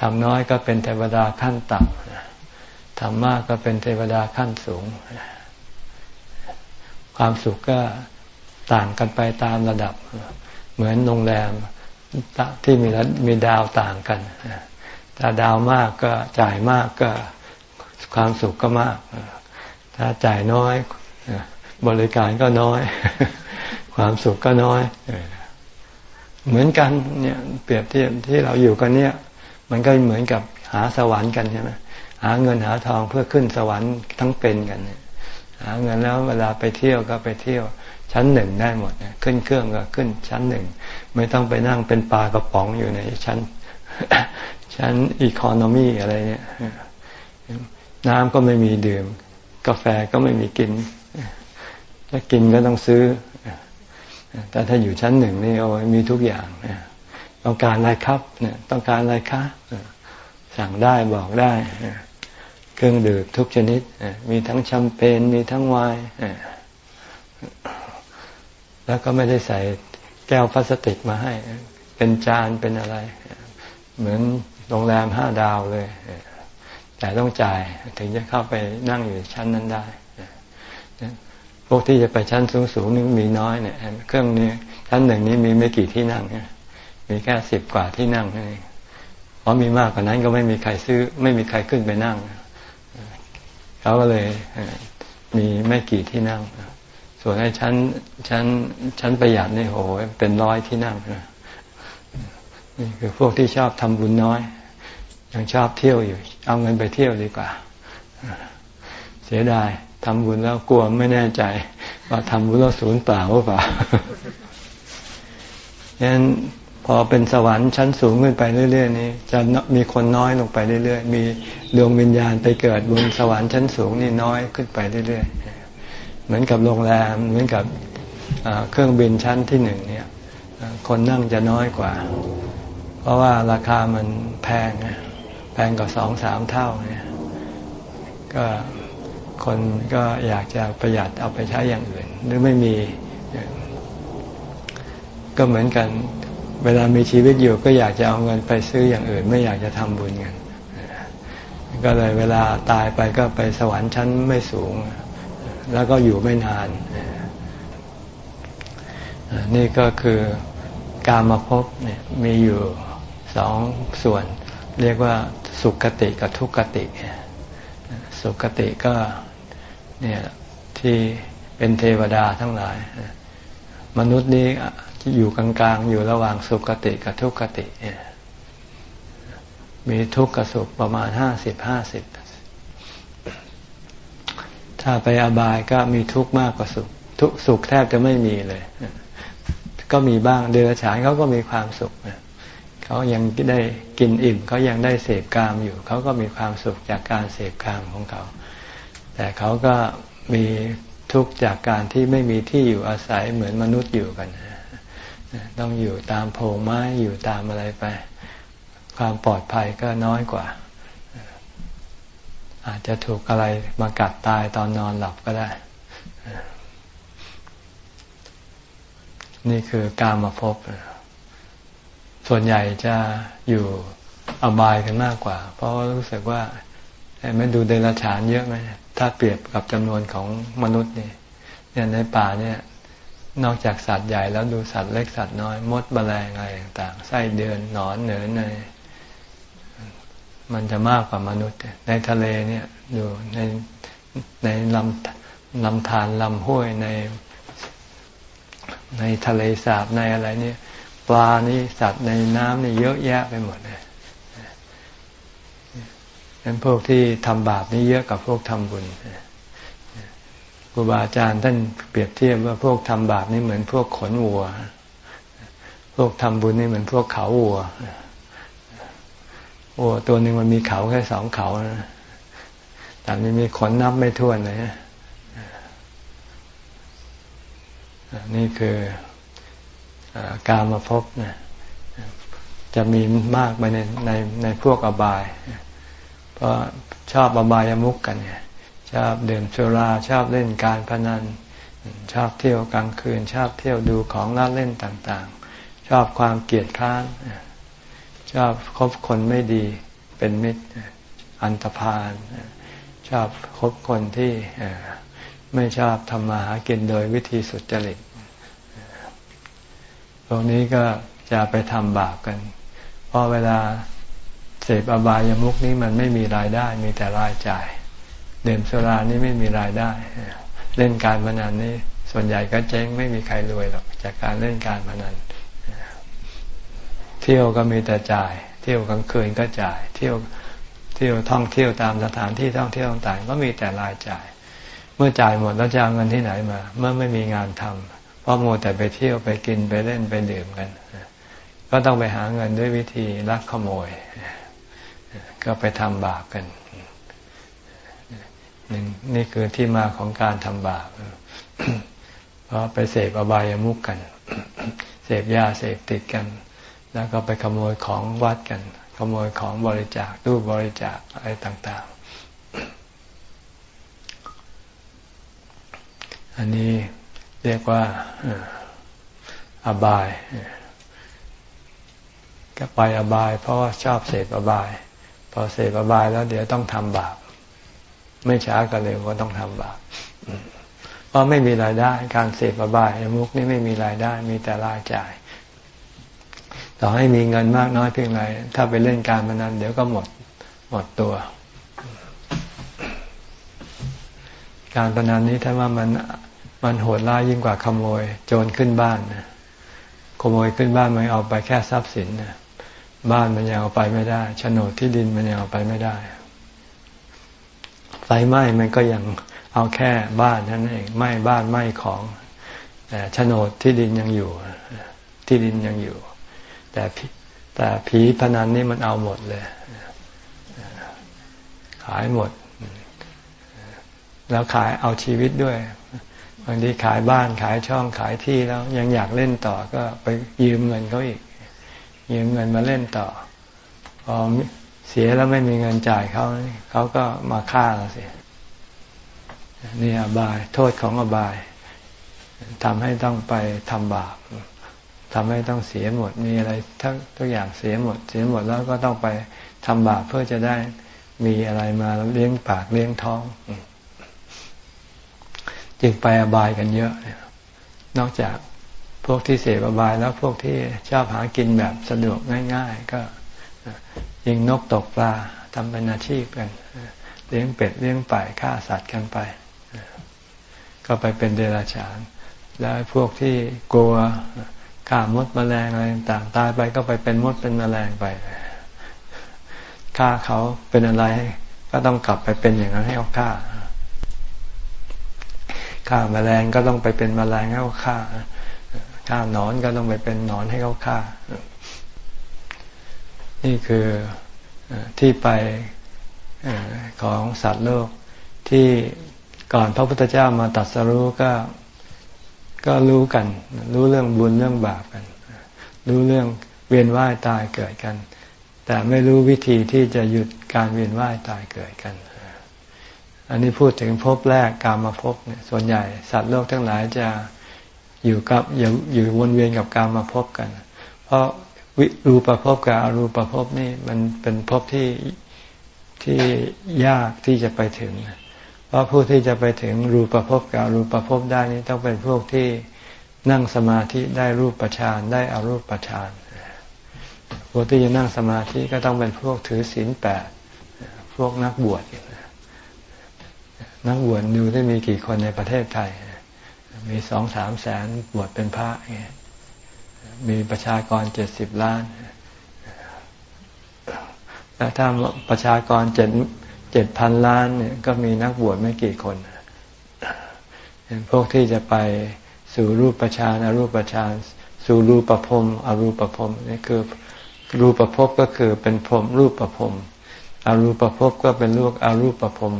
ทำน้อยก็เป็นเทวดาขั้นต่ำทำมากก็เป็นเทวดาขั้นสูง ความสุขก็ต่างกันไปตามระดับ เหมือนโรงแรมที่มีมีดาวต่างกัน ถ้าดาวมากก็จ่ายมากก็ความสุขก็มาก ถ้าจ่ายน้อย บริการก็น้อย ความสุขก็น้อย เหมือนกันเนี่ยเปรียบเทียบที่เราอยู่กันเนี่ย มันก็เหมือนกับหาสวรรค์กันใช่ไหมหาเงินหาทองเพื่อขึ้นสวรรค์ทั้งเป็นกันหาเงินแล้วเวลาไปเที่ยวก็ไปเที่ยวชั้นหนึ่งได้หมดขึ้นเครื่องก็ขึ้นชั้นหนึ่งไม่ต้องไปนั่งเป็นปลากระป๋องอยู่ในชั้น ชั้นอีคอนมีอะไรเนี่ยน้ำก็ไม่มีดื่ม กาแฟก็ไม่มีกินถ้ากินก็ต้องซื้อ แต่ถ้าอยู่ชั้นหนึ่งนี่โอ้มีทุกอย่างต้องการอะไรครับเนี่ยต้องการอะไรคะสั่งได้บอกได้ เครื่องดื่มทุกชนิด มีทั้งแชมเปญมีทั้งไวน์แล้วก็ไม่ได้ใส่แก้วพลาสติกมาให้ เป็นจานเป็นอะไร เหมือน โรงแรมห้าดาวเลย แต่ต้องจ่ายถึงจะเข้าไปนั่งอยู่ชั้นนั้นได้พวกที่จะไปชั้นสูงสูงนี่มีน้อยเนี่ยเครื่องนี้ชั้นหนึ่งนี้มีไม่กี่ที่นั่งมีแค่สิบกว่าที่นั่งนี่เพราะมีมากกว่านั้นก็ไม่มีใครซื้อ ไม่มีใครขึ้นไปนั่งเขาก็เลยมีไม่กี่ที่นั่ง ส่วนไอ้ชั้นชั้นชั้นประหยัดนี่โหเป็นร้อยที่นั่งนี่ คือพวกที่ชอบทำบุญน้อย ยังชอบเที่ยวอยู่ เอาเงินไปเที่ยวดีกว่า เสียดายทำบุญแล้วกลัวไม่แน่ใจ ว่าทำบุญแล้วศูนย์เปล่าหรือเปล่าฉะนั้นพอเป็นสวรรค์ชั้นสูงขึ้นไปเรื่อย ๆ นี้ จะมีคนน้อยลงไปเรื่อย ๆ มีดวงวิญญาณไปเกิดบนสวรรค์ชั้นสูงนี่น้อยขึ้นไปเรื่อย ๆ เหมือนกับโรงแรมเหมือนกับเครื่องบินชั้นที่หนึ่งเนี่ย คนนั่งจะน้อยกว่า เพราะว่าราคามันแพงแพงกว่าสองสามเท่าเนี่ยก็คนก็อยากจะประหยัดเอาไปใช้อย่างอื่น หรือไม่มี ก็เหมือนกันเวลามีชีวิตอยู่ก็อยากจะเอาเงินไปซื้ออย่างอื่น ไม่อยากจะทำบุญกันก็เลยเวลาตายไปก็ไปสวรรค์ชั้นไม่สูง แล้วก็อยู่ไม่นาน นี่ก็คือการมาพบเนี่ยมีอยู่ สองส่วน เรียกว่าสุขติกับทุกขติ สุขติก็เนี่ยที่เป็นเทวดาทั้งหลาย มนุษย์นี้อยู่กลางๆ อยู่ระหว่างสุขติกับทุกขติมีทุกข์กับสุขประมาณห้าสิบห้าสิบถ้าไปอบายก็มีทุกข์มากกว่าสุข ทุกสุขแทบจะไม่มีเลย ก็มีบ้างเดรัจฉานเขาก็มีความสุข เขายังได้กินอิ่ม เขายังได้เสพกามอยู่ เขาก็มีความสุขจากการเสพกามของเขา แต่เขาก็มีทุกข์จากการที่ไม่มีที่อยู่อาศัยเหมือนมนุษย์อยู่กัน ต้องอยู่ตามโพรงไม้อยู่ตามอะไรไป ความปลอดภัยก็น้อยกว่า อาจจะถูกอะไรมากัดตายตอนนอนหลับก็ได้ นี่คือการมาพบ ส่วนใหญ่จะอยู่อบายกันมากกว่า เพราะรู้สึกว่าไม่ดูเดรัจฉานเยอะไหมถ้าเปรียบกับจำนวนของมนุษย์นี่เนี่ยในป่าเนี่ยนอกจากสัตว์ใหญ่แล้วดูสัตว์เล็กสัตว์น้อยมดแมลงอะไรต่างๆไส้เดือนหนอนเหนือในมันจะมากกว่ามนุษย์ ในทะเลเนี่ยดูในในลำลำธารลำห้วยใน ในทะเลสาบในอะไรเนี่ย ปลานี่สัตว์ในน้ำนี่เยอะแยะไปหมดเลยนั้นพวกที่ทำบาปนี่เยอะกับพวกทำบุญครูบาอาจารย์ท่านเปรียบเทียบว่าพวกทำบาปนี่เหมือนพวกขนวัว พวกทำบุญนี่เหมือนพวกเขาวัววัวตัวหนึ่งมันมีเขาแค่สองเขานะแต่มันมีขนนับไม่ถ้วนเลยนี่คืออ การมาพบนะจะมีมากไปในในในพวกอบาย เพราะชอบอบายามุกกันเนี่ยชอบดื่มสุราชอบเล่นการพนัน ชอบเที่ยวกลางคืน ชอบเที่ยวดูของน่าเล่นต่างๆ ชอบความเกลียดค้านชอบคบคนไม่ดีเป็นมิตรอันตรพานชอบคบคนที่ไม่ชอบทำมาหากินโดยวิธีสุจริต ตรงนี้ก็จะไปทำบาปกัน เพราะเวลาเสพอบายามุกนี้มันไม่มีรายได้ มีแต่รายจ่าย เดิมสุรานี่ไม่มีรายได้ เล่นการพนันนี่ส่วนใหญ่ก็เจ๊งไม่มีใครรวยหรอกจากการเล่นการพนัน เที่ยวก็มีแต่จ่าย เที่ยวกลางคืนก็จ่าย เที่ยวเที่ยวท่องเที่ยวตามสถานที่ท่องเที่ยวต่างๆ ก็มีแต่รายจ่าย เมื่อจ่ายหมดแล้วจะเอาเงินที่ไหนมา เมื่อไม่มีงานทำ เพราะโมแต่ไปเที่ยวไปกินไปเล่นไปดื่มกัน ก็ต้องไปหาเงินด้วยวิธีลักขโมย ก็ไปทำบาปกันนึ่งนี่คือที่มาของการทำบาปเพราะไปเสพอบายามุกกัน เสพยาเสพติดกัน แล้วก็ไปขโมยของวัดกัน ขโมยของบริจาคตู้บริจาคอะไรต่างๆ อันนี้ เรียกว่าอบาย ก็ไปอบาย เพราะว่าชอบเสพอบาย พอเสพอบายแล้วเดี๋ยวต้องทำบาป ไม่ช้าก็เร็วก็ต้องทำบาป เพราะไม่มีรายได้ การเสพอบายมุกนี่ไม่มีรายได้ มีแต่รายจ่าย ต่อให้มีเงินมากน้อยเพียงไร ถ้าไปเล่นการพนันเดี๋ยวก็หมดหมดตัว การพนันนี้ถ้าว่ามัน มันโหดร้ายยิ่งกว่าขโมย โจรขึ้นบ้านนะขโมยขึ้นบ้านมันเอาไปแค่ทรัพย์สินนะบ้านมันยังเอาไปไม่ได้โฉนดที่ดินมันยังเอาไปไม่ได้ไฟไหม้มันก็ยังเอาแค่บ้านนั่นเองไหม้บ้านไหม้ของแต่โฉนดที่ดินยังอยู่ ที่ดินยังอยู่ แต่แต่ผีพนันนี่มันเอาหมดเลย ขายหมด แล้วขายเอาชีวิตด้วย บางทีขายบ้านขายช่องขายที่แล้ว ยังอยากเล่นต่อก็ไปยืมเงินเขาอีก ยืมเงินมาเล่นต่อพอเสียแล้วไม่มีเงินจ่ายเขาเขาก็มาฆ่าเราเสียนี่อบาย โทษของอบายทำให้ต้องไปทำบาปทำให้ต้องเสียหมดมีอะไรทั้งทุกอย่างเสียหมด เสียหมดแล้วก็ต้องไปทำบาปเพื่อจะได้มีอะไรมาเลี้ยงปากเลี้ยงท้อง จึงไปอบายกันเยอะ นอกจากพวกที่เสพอบายแล้วพวกที่ชอบหากินแบบสะดวกง่าย ๆ ก็ยิงนกตกปลาทำเป็นอาชีพกันเลี้ยงเป็ดเลี้ยงไก่ฆ่าสัตว์กันไป ก็ไปเป็นเดรัจฉาน แล้วพวกที่กลัวฆ่ามดมแมลงอะไรต่างตายไปก็ไปเป็นมดเป็นมแมลงไปฆ่าเขาเป็นอะไร ก็ต้องกลับไปเป็นอย่างนั้นให้เขาฆ่า ฆ่าแมลงก็ต้องไปเป็นแมลงให้เขาฆ่าฆ่าหนอนก็ต้องไปเป็นหนอนให้เขาฆ่า นี่คือที่ไปของสัตว์โลกที่ก่อนพระพุทธเจ้ามาตัดสรู้ก็ก็รู้กัน รู้เรื่องบุญเรื่องบาปกัน รู้เรื่องเวียนว่ายตายเกิดกัน แต่ไม่รู้วิธีที่จะหยุดการเวียนว่ายตายเกิดกัน อันนี้พูดถึงภพแรกกามาภพเนี่ยส่วนใหญ่ สัตว์โลกทั้งหลายจะอยู่กับอยู่อยู่วนเวียนกับกามาภพกัน เพราะวิรูปภพกับอรูปภพนี่มันเป็นภพที่ที่ยากที่จะไปถึง เพราะผู้ที่จะไปถึงรูปภพกับอรูปภพได้นี้ต้องเป็นพวกที่นั่งสมาธิได้รูปฌานได้อรูปฌานพวกที่จะนั่งสมาธิก็ต้องเป็นพวกถือศีลแปดพวกนักบวช นักบวชดูได้มีกี่คนในประเทศไทย มีสองสามแสนบวชเป็นพระมีประชากรเจ็ดสิบล้านแล้วถ้าประชากรเจ็ดเจ็ดพันล้านเนี่ยก็มีนักบวชไม่กี่คนเป็นพวกที่จะไปสู่รูปฌานอรูปฌานสู่รูปภพรมอรูปภพรมนี่คือรูปภพก็คือเป็นพรมรูปภพรมอรูปภพก็เป็นลูกอรูปภพรม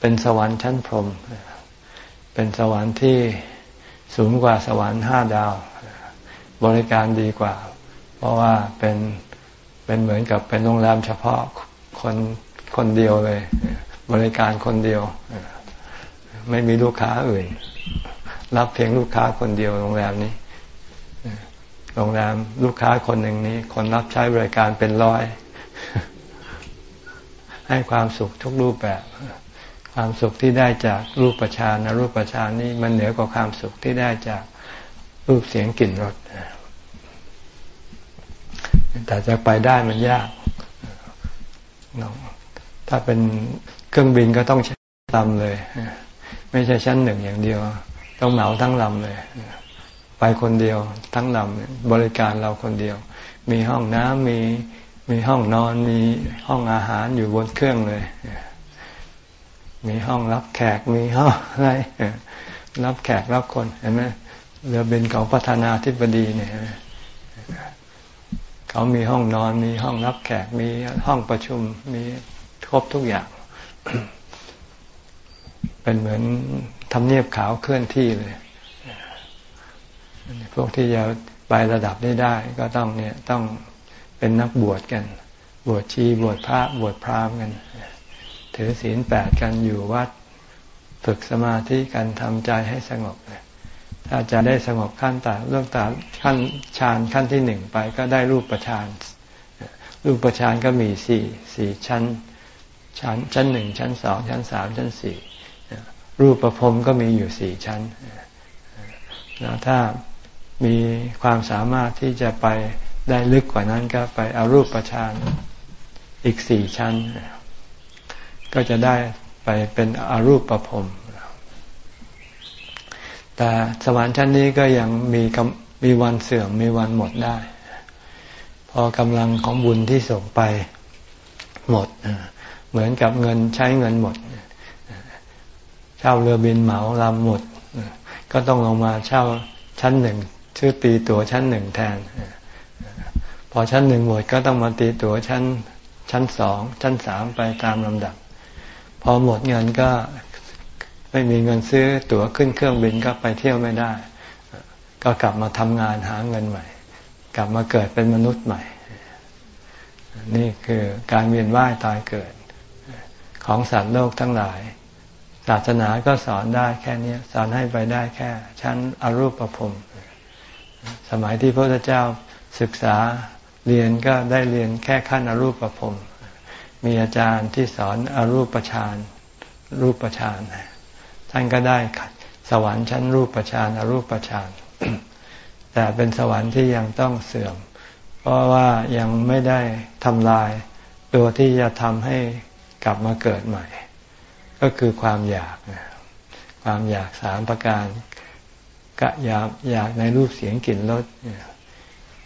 เป็นสวรรค์ชั้นพรหมเป็นสวรรค์ที่สูงกว่าสวรรค์ห้าดาว บริการดีกว่า เพราะว่าเป็นเป็นเหมือนกับเป็นโรงแรมเฉพาะคนคนเดียวเลย บริการคนเดียว ไม่มีลูกค้าอื่น รับเพียงลูกค้าคนเดียวโรงแรมนี้โรงแรมลูกค้าคนหนึ่งนี้ คนรับใช้บริการเป็นร้อย ให้ความสุขทุกรูปแบบ ความสุขที่ได้จากรูปประชานรูปประชานนี่มันเหนือกว่าความสุขที่ได้จากรูปเสียงกลิ่นรสแต่จะไปได้มันยากถ้าเป็นเครื่องบินก็ต้องใช้ลำเลย ไม่ใช่ชั้นหนึ่งอย่างเดียว ต้องเหมาทั้งลำเลย ไปคนเดียวทั้งลำบริการเราคนเดียว มีห้องน้ำมีมีห้องนอนมีห้องอาหารอยู่บนเครื่องเลย มีห้องรับแขกมีห้องอะไรรับแขกรับคนเห็นไหมเรือบินของประธานาธิบดีเนี่ยเขามีห้องนอนมีห้องรับแขกมีห้องประชุมมีครบทุกอย่าง เป็นเหมือนทำเนียบขาวเคลื่อนที่เลย พวกที่จะไประดับนี้ได้ ก็ต้องเนี่ยต้องเป็นนักบวชกัน บวชชีบวชพระบวชพราหมณ์กัน ถือศีลแปดกันอยู่วัดฝึกสมาธิกันทำใจให้สงบถ้าจะได้สงบขั้นต่างเรื่องต่างขั้นฌานขั้นที่หนึ่งไปก็ได้รูปประชานรูปประชานก็มีสี่สี่ชั้นชั้นชั้นหนึ่งชั้นสองชั้นสามชั้นสี่รูปประพรมก็มีอยู่สี่ชั้นแล้วถ้ามีความสามารถที่จะไปได้ลึกกว่านั้นก็ไปเอารูปประชานอีกสี่ชั้น ก็จะได้ไปเป็นอรูปประพรมแต่สวรรค์ชั้นนี้ก็ยังมีมีวันเสื่อมมีวันหมดได้ พอกำลังของบุญที่ส่งไปหมด เหมือนกับเงินใช้เงินหมดเช่าเรือบินเหมาลำหมด ก็ต้องลงมาเช่าชั้นหนึ่งชื่อตีตั๋วชั้นหนึ่งแทน พอชั้นหนึ่งหมดก็ต้องมาตีตั๋วชั้นชั้นสองชั้นสามไปตามลำดับ พอหมดเงินก็ไม่มีเงินซื้อตั๋วขึ้นเครื่องบินก็ไปเที่ยวไม่ได้ ก็กลับมาทำงานหาเงินใหม่ กลับมาเกิดเป็นมนุษย์ใหม่ นี่คือการเวียนว่ายตายเกิด ของสัตว์โลกทั้งหลาย ศาสนาก็สอนได้แค่นี้สอนให้ไปได้แค่ ชั้นอรูปภพสมัยที่พระพุทธเจ้าศึกษาเรียนก็ได้เรียนแค่ขั้นอรูปภพ มีอาจารย์ที่สอนอรูปฌานรูปฌานท่านก็ได้สวรรค์ชั้นรูปฌานอรูปฌานแต่เป็นสวรรค์ที่ยังต้องเสื่อม เพราะว่ายังไม่ได้ทำลายตัวที่จะทำให้กลับมาเกิดใหม่ ก็คือความอยาก ความอยากสามประการกะอยากอยากในรูปเสียงกลิ่นรส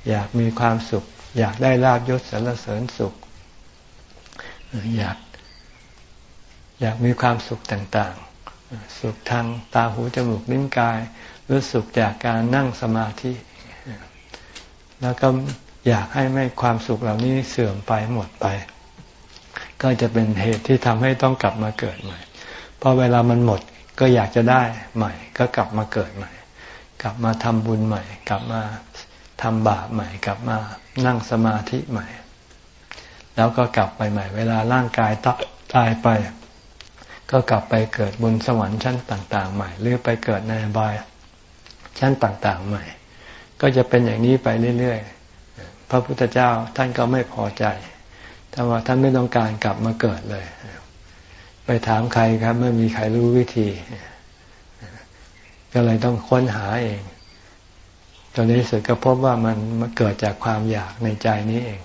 อยากมีความสุข อยากได้ลาบยศสรรเสริญสุข อยาก อยากมีความสุขต่างๆ สุขทางตาหูจมูกลิ้นกาย หรือสุขจากการนั่งสมาธิ แล้วก็อยากให้ไม่ความสุขเหล่านี้เสื่อมไปหมดไป ก็จะเป็นเหตุที่ทำให้ต้องกลับมาเกิดใหม่พอเวลามันหมดก็อยากจะได้ใหม่ ก็กลับมาเกิดใหม่ กลับมาทำบุญใหม่ กลับมาทำบาปใหม่ กลับมานั่งสมาธิใหม่ แล้วก็กลับไปใหม่ เวลาร่างกายตายไป ก็กลับไปเกิดบนสวรรค์ชั้นต่าง ๆ ใหม่ หรือไปเกิดในบายชั้นต่าง ๆ ใหม่ ก็จะเป็นอย่างนี้ไปเรื่อยๆ พระพุทธเจ้าท่านก็ไม่พอใจแต่ว่าท่านไม่ต้องการกลับมาเกิดเลย ไปถามใครครับไม่มีใครรู้วิธี ก็เลยต้องค้นหาเองจนในที่สุดก็พบว่ามันมันเกิดจากความอยากในใจนี้เอง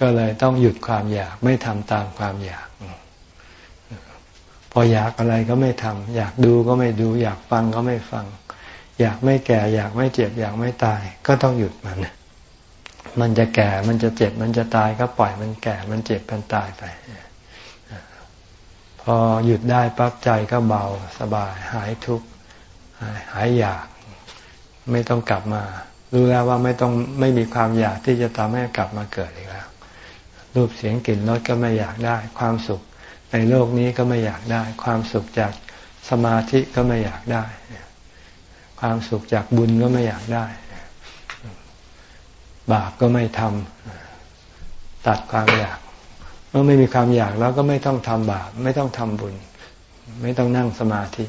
ก็เลยต้องหยุดความอยากไม่ทำตามความอยาก พออยากอะไรก็ไม่ทำอยากดูก็ไม่ดู อยากฟังก็ไม่ฟัง อยากไม่แก่ อยากไม่เจ็บ อยากไม่ตาย ก็ต้องหยุดมัน มันจะแก่มันจะเจ็บ มันจะตายก็ปล่อยมันแก่ มันเจ็บมันตายไป พอหยุดได้ปั๊บใจก็เบาสบาย หายทุกข์หายอยาก ไม่ต้องกลับมารู้แล้วว่าไม่ต้องไม่มีความอยากที่จะทำให้กลับมาเกิดอีกแล้ว รูปเสียงกลิ่นรสก็ไม่อยากได้ ความสุขในโลกนี้ก็ไม่อยากได้ ความสุขจากสมาธิก็ไม่อยากได้ ความสุขจากบุญก็ไม่อยากได้ บาปก็ไม่ทำตัดความอยากเมื่อไม่มีความอยากแล้วก็ไม่ต้องทำบาปไม่ต้องทำบุญ ไม่ต้องนั่งสมาธิ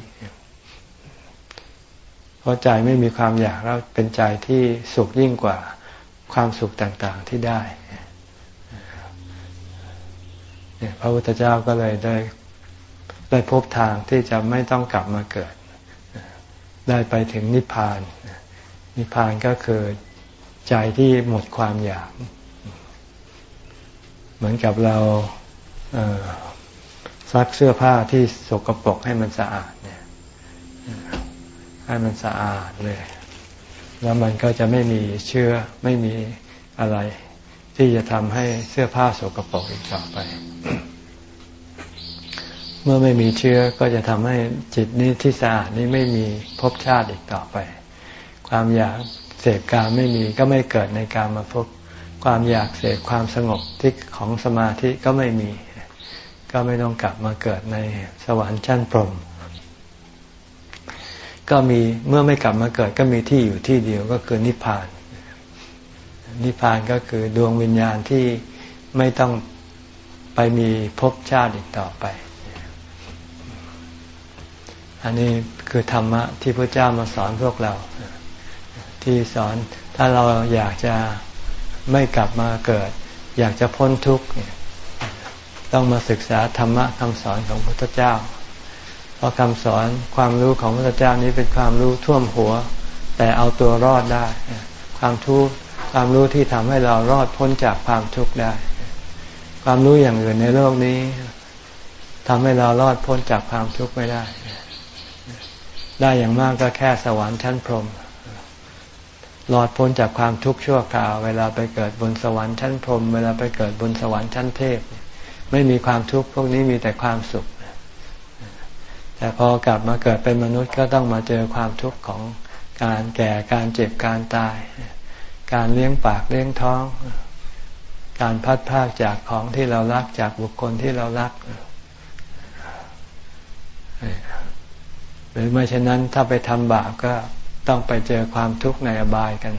ราะใจไม่มีความอยากแล้วเป็นใจที่สุขยิ่งกว่าความสุขต่างๆที่ได้ พระพุทธเจ้าก็เลยได้ได้พบทางที่จะไม่ต้องกลับมาเกิด ได้ไปถึงนิพพาน นิพพานก็คือใจที่หมดความอยาก เหมือนกับเราซักเสื้อผ้าที่สกปรกให้มันสะอาดเนี่ยให้มันสะอาดเลย แล้วมันก็จะไม่มีเชื้อไม่มีอะไร ที่จะทำให้เสื้อผ้าสกปรกอีกต่อไป เมื่อไม่มีเชื้อก็จะทำให้จิตนี้ที่สะอาดนี้ไม่มีภพชาติอีกต่อไป ความอยากเสพกามไม่มีก็ไม่เกิดในการมาพบความอยากเสพความสงบที่ของสมาธิก็ไม่มี ก็ไม่ต้องกลับมาเกิดในสวรรค์ชั้นพรหมก็มีเมื่อไม่กลับมาเกิดก็มีที่อยู่ที่เดียวก็คือนิพพาน นิพพานก็คือดวงวิญญาณที่ไม่ต้องไปมีภพชาติอีกต่อไป อันนี้คือธรรมะที่พระเจ้ามาสอนพวกเรา ที่สอนถ้าเราอยากจะไม่กลับมาเกิด อยากจะพ้นทุกข์ต้องมาศึกษาธรรมะคำสอนของพระพุทธเจ้า เพราะคำสอนความรู้ของพระเจ้านี้เป็นความรู้ท่วมหัว แต่เอาตัวรอดได้ ความทุกข์ ความรู้ที่ทำให้เรารอดพ้นจากความทุกข์ได้ ความรู้อย่างอื่นในโลกนี้ทำให้เรารอดพ้นจากความทุกข์ไม่ได้ ได้อย่างมากก็แค่สวรรค์ชั้นพรหมรอดพ้นจากความทุกข์ชั่วคราว เวลาไปเกิดบนสวรรค์ชั้นพรหมเวลาไปเกิดบนสวรรค์ชั้นเทพ ไม่มีความทุกข์พวกนี้มีแต่ความสุข แต่พอกลับมาเกิดเป็นมนุษย์ก็ต้องมาเจอความทุกข์ของการแก่การเจ็บการตาย การเลี้ยงปากเลี้ยงท้อง การพัดพากจากของที่เรารักจากบุคคลที่เรารัก หรือไม่เช่นนั้นถ้าไปทำบาปก็ต้องไปเจอความทุกข์ในอบายกัน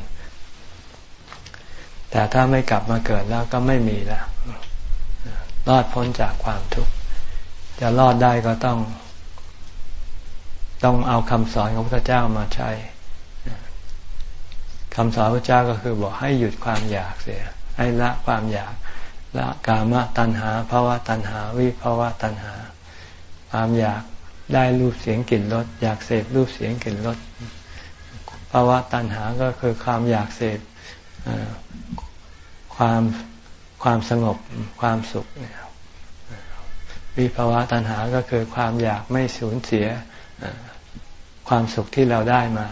แต่ถ้าไม่กลับมาเกิดแล้วก็ไม่มีแล้วรอดพ้นจากความทุกข์ จะรอดได้ก็ต้อง ต้องเอาคำสอนของพระเจ้ามาใช้ คำสอนพระเจ้าก็คือบอกให้หยุดความอยากเสีย ให้ละความอยากละกามตัณหาภาวะตัณหาวิภาวะตัณหา ความอยากได้รูปเสียงกลิ่นรสอยากเสพรูปเสียงกลิ่นรสภาวะตัณหาก็คือความอยากเสพความความสงบความสุขเนี่ยวิภาวะตัณหาก็คือความอยากไม่สูญเสียความสุขที่เราได้มา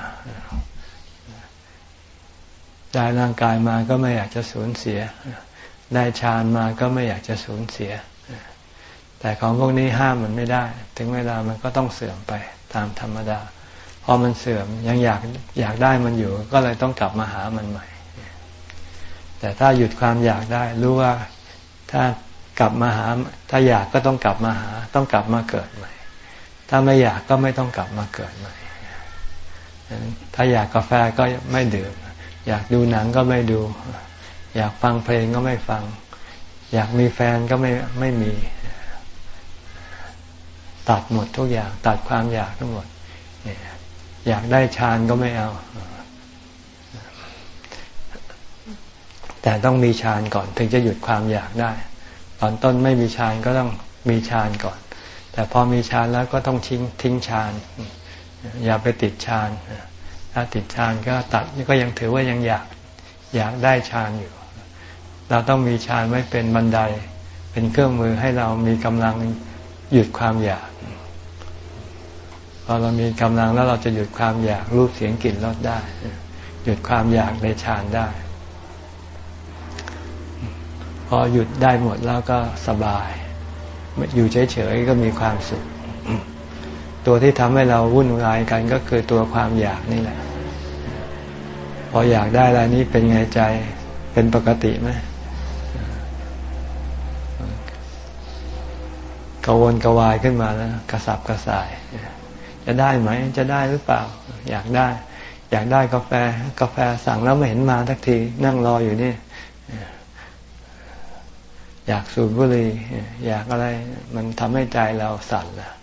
ได้ร่างกายมาก็ไม่อยากจะสูญเสีย ได้ฌานมาก็ไม่อยากจะสูญเสีย แต่ของพวกนี้ห้ามมันไม่ได้ ถึงเวลามันก็ต้องเสื่อมไปตามธรรมดา พอมันเสื่อมยังอยากอยากได้มันอยู่ ก็เลยต้องกลับมาหามันใหม่ แต่ถ้าหยุดความอยากได้รู้ว่าถ้ากลับมาหา ถ้าอยากก็ต้องกลับมาหา ต้องกลับมาเกิดใหม่ ถ้าไม่อยากก็ไม่ต้องกลับมาเกิดใหม่ถ้าอยากกาแฟก็ไม่ดื่ม อยากดูหนังก็ไม่ดู อยากฟังเพลงก็ไม่ฟัง อยากมีแฟนก็ไม่ไม่มี ตัดหมดทุกอย่าง ตัดความอยากทั้งหมด อยากได้ฌานก็ไม่เอา แต่ต้องมีฌานก่อน ถึงจะหยุดความอยากได้ ตอนต้นไม่มีฌานก็ต้องมีฌานก่อน แต่พอมีฌานแล้วก็ต้องทิ้งทิ้งฌาน อย่าไปติดฌาน ถ้าติดฌานก็ตัดก็ยังถือว่ายังอยากอยากได้ฌานอยู่ เราต้องมีฌานไว้เป็นบันได เป็นเครื่องมือให้เรามีกำลังหยุดความอยากพอเรามีกำลังแล้วเราจะหยุดความอยากรูปเสียงกลิ่นรสได้ หยุดความอยากในฌานได้ พอหยุดได้หมดแล้วก็สบาย อยู่เฉยๆก็มีความสุข ตัวที่ทำให้เราวุ่นวายกันก็คือตัวความอยากนี่แหละ พออยากได้อะไรนี้เป็นไงใจเป็นปกติไหมกวนกวายขึ้นมาแล้วกระสับกระส่าย จะได้ไหม จะได้หรือเปล่า อยากได้ อยากได้กาแฟ กาแฟสั่งแล้วไม่เห็นมาทักทีนั่งรออยู่นี่ อยากสูบบุหรี่อยากอะไร มันทำให้ใจเราสั่นละ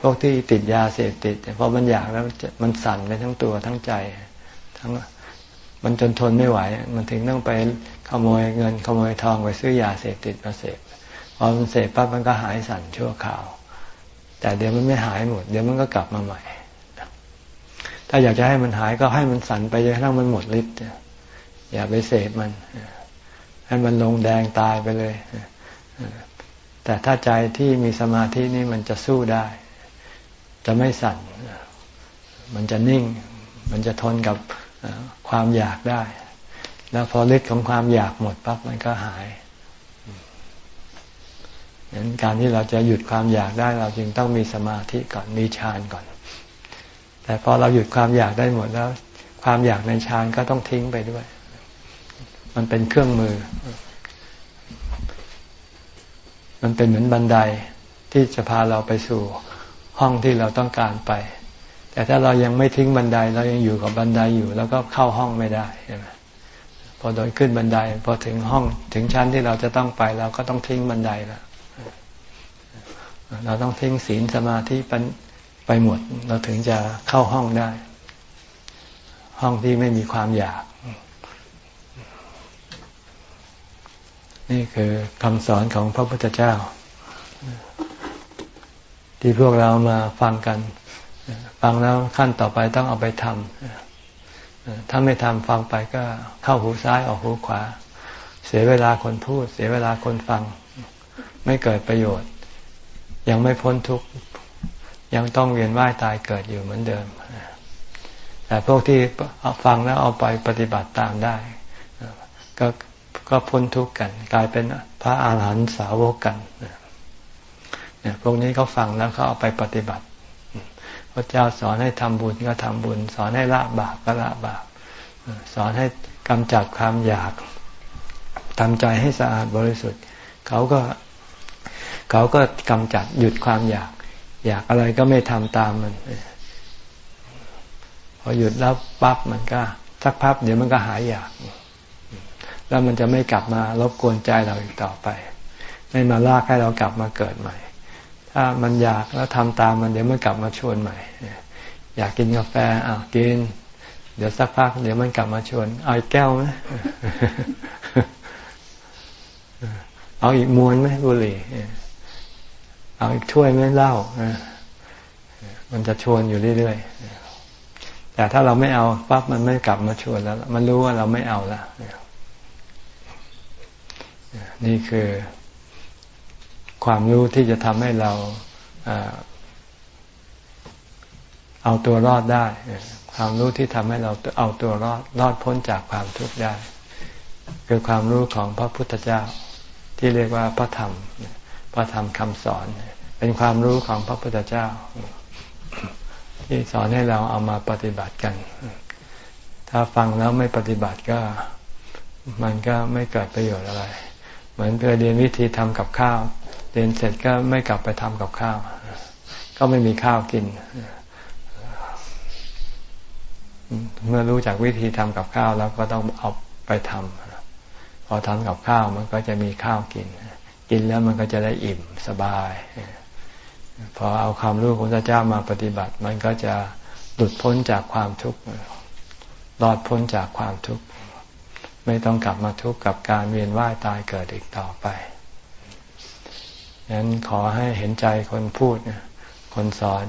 พวกที่ติดยาเสพติดพอมันอยากแล้วมันสั่นไปทั้งตัวทั้งใจ ทั้งมันจนทนไม่ไหว มันถึงต้องไปขโมยเงินขโมยทองไปซื้อยาเสพติดมาเสพพอมันเสพปั๊บมันก็หายสั่นชั่วคราว แต่เดี๋ยวมันไม่หายหมด เดี๋ยวมันก็กลับมาใหม่ ถ้าอยากจะให้มันหายก็ให้มันสั่นไปจนกระทั่งมันหมดฤทธิ์อย่าไปเสพมัน ให้มันลงแดงตายไปเลยแต่ถ้าใจที่มีสมาธินี่มันจะสู้ได้ จะไม่สั่น มันจะนิ่ง มันจะทนกับความอยากได้ แล้วพอฤทธิ์ของความอยากหมดปั๊บมันก็หายดังนั้นการที่เราจะหยุดความอยากได้ เราจึงต้องมีสมาธิก่อนมีฌานก่อน แต่พอเราหยุดความอยากได้หมดแล้ว ความอยากในฌานก็ต้องทิ้งไปด้วย มันเป็นเครื่องมือ มันเป็นเหมือนบันไดที่จะพาเราไปสู่ ห้องที่เราต้องการไป แต่ถ้าเรายังไม่ทิ้งบันไดเรายังอยู่กับบันไดอยู่ แล้วก็เข้าห้องไม่ได้ใช่ไหมพอโดนขึ้นบันไดพอถึงห้องถึงชั้นที่เราจะต้องไปเราก็ต้องทิ้งบันไดแล้วเราต้องทิ้งศีลสมาธิไปหมด เราถึงจะเข้าห้องได้ ห้องที่ไม่มีความอยาก นี่คือคำสอนของพระพุทธเจ้า ที่พวกเรามาฟังกัน ฟังแล้วขั้นต่อไปต้องเอาไปทำถ้าไม่ทำฟังไปก็เข้าหูซ้ายออกหูขวา เสียเวลาคนพูด เสียเวลาคนฟัง ไม่เกิดประโยชน์ ยังไม่พ้นทุกข์ยังต้องเวียนว่ายตายเกิดอยู่เหมือนเดิมแต่พวกที่ฟังแล้วเอาไปปฏิบัติตามได้ ก็ก็พ้นทุกข์กัน กลายเป็นพระอาหารหันตสาวกกัน เนี่ยพวกนี้เขาฟังแล้วเขาเอาไปปฏิบัติพระเจ้าสอนให้ทำบุญก็ทำบุญ สอนให้ละบาปก็ละบาปสอนให้กำจัดความอยากทำใจให้สะอาดบริสุทธิ์ เขาก็ เขาก็กำจัดหยุดความอยาก อยากอะไรก็ไม่ทำตามมันพอหยุดแล้วปั๊บมันก็สักพักเดี๋ยวมันก็หายอยาก แล้วมันจะไม่กลับมารบกวนใจเราอีกต่อไป ไม่มาลากให้เรากลับมาเกิดใหม่ ถ้ามันอยากแล้วทำตามมันเดี๋ยวมันกลับมาชวนใหม่ อยากกินกาแฟอ้าวกิน เดี๋ยวสักพัก เดี๋ยวมันกลับมาชวน เอาอีกแก้วไหมเอาอีกมวนไหมบุหรี่เอาอีกถ้วยไหมเหล้ามันจะชวนอยู่เรื่อยๆแต่ถ้าเราไม่เอาปั๊บมันไม่กลับมาชวนแล้ว มันรู้ว่าเราไม่เอาแล้วนี่คือ ความรู้ที่จะทำให้เราเอาตัวรอดได้ ความรู้ที่ทำให้เราเอาตัวรอดรอดพ้นจากความทุกข์ได้ คือความรู้ของพระพุทธเจ้า ที่เรียกว่าพระธรรม พระธรรมคำสอน เป็นความรู้ของพระพุทธเจ้า ที่สอนให้เราเอามาปฏิบัติกัน ถ้าฟังแล้วไม่ปฏิบัติก็มันก็ไม่เกิดประโยชน์อะไร เหมือนเพื่อเรียนวิธีทำกับข้าว เรียนเสร็จก็ไม่กลับไปทำกับข้าว ก็ไม่มีข้าวกิน เมื่อรู้จักวิธีทำกับข้าวแล้วก็ต้องเอาไปทำพอทำกับข้าวมันก็จะมีข้าวกิน กินแล้วมันก็จะได้อิ่มสบาย พอเอาความรู้ของพระเจ้ามาปฏิบัติ มันก็จะหลุดพ้นจากความทุกข์รอดพ้นจากความทุกข์ไม่ต้องกลับมาทุกข์กับการเวียนว่ายตายเกิดอีกต่อไป ฉันขอให้เห็นใจคนพูดคนสอน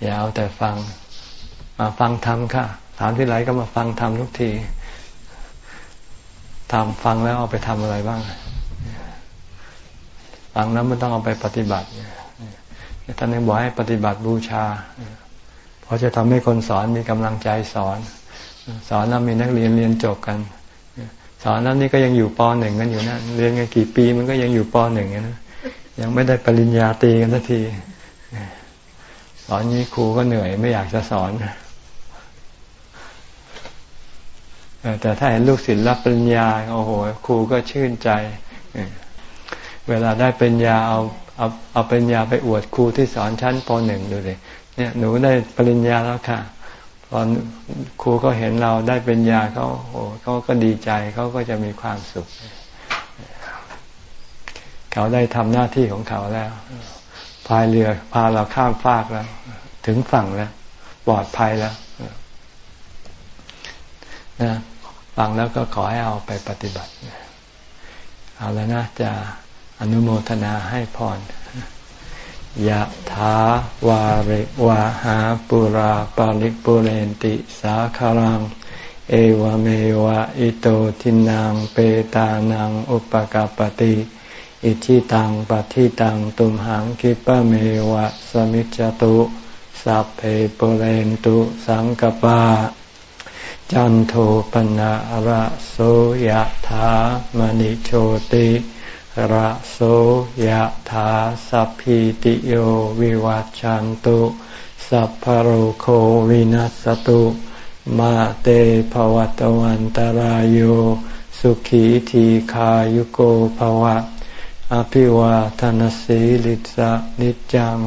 อย่าเอาแต่ฟังมาฟังทำค่ะ ถามที่ไรก็มาฟังทำทุกทีทำฟังแล้วเอาไปทำอะไรบ้าง ฟังแล้วมันต้องเอาไปปฏิบัติท่านยังบอกให้ปฏิบัติบูชา เพราะจะทำให้คนสอนมีกำลังใจสอน สอนแล้วมีนักเรียนเรียนจบกัน สอนแล้วนี่ก็ยังอยู่ปหนึ่งกันอยู่นะเรียนกันกี่ปีมันก็ยังอยู่ปหนึ่งนะยังไม่ได้ปริญญาตรีกันสักทีสอนนี้ครูก็เหนื่อยไม่อยากจะสอนแต่ถ้าเห็นลูกศิษย์รับปริญญาโอ้โหครูก็ชื่นใจเวลาได้ปริญญาเอาเอาเอาปริญญาไปอวดครูที่สอนชั้นปหนึ่งดูเลยเนี่ยหนูได้ปริญญาแล้วค่ะ ตอนครูก็เห็นเราได้เป็นยาเขาโอ้เขาก็ดีใจเขาก็จะมีความสุข เขาได้ทำหน้าที่ของเขาแล้วพายเรือพาเราข้ามฟากแล้ว ถึงฝั่งแล้ว ปลอดภัยแล้วนะฟังแล้วก็ขอให้เอาไปปฏิบัติ เอาแล้วนะจะอนุโมทนาให้พร ยะถาวาริวาหาปุราปาริปุเรนติสาคารัง เอวเมวะอิโตทินังเปตานังอุปกาปติอิชิตังปฏิตังตุมหังคิปะเมวะสมิจจตุสัพเพปุเรนตุสังกปาจันโทปนะระโสยะถามณิโชติ ระโสยถาสัพพิติโยวิวัจจันตุ สัพพโรโควินัสตุมาเตภวัตวันตารโยสุขีทีขายุโกภวะ อภิวาทนสีลิสะนิจัง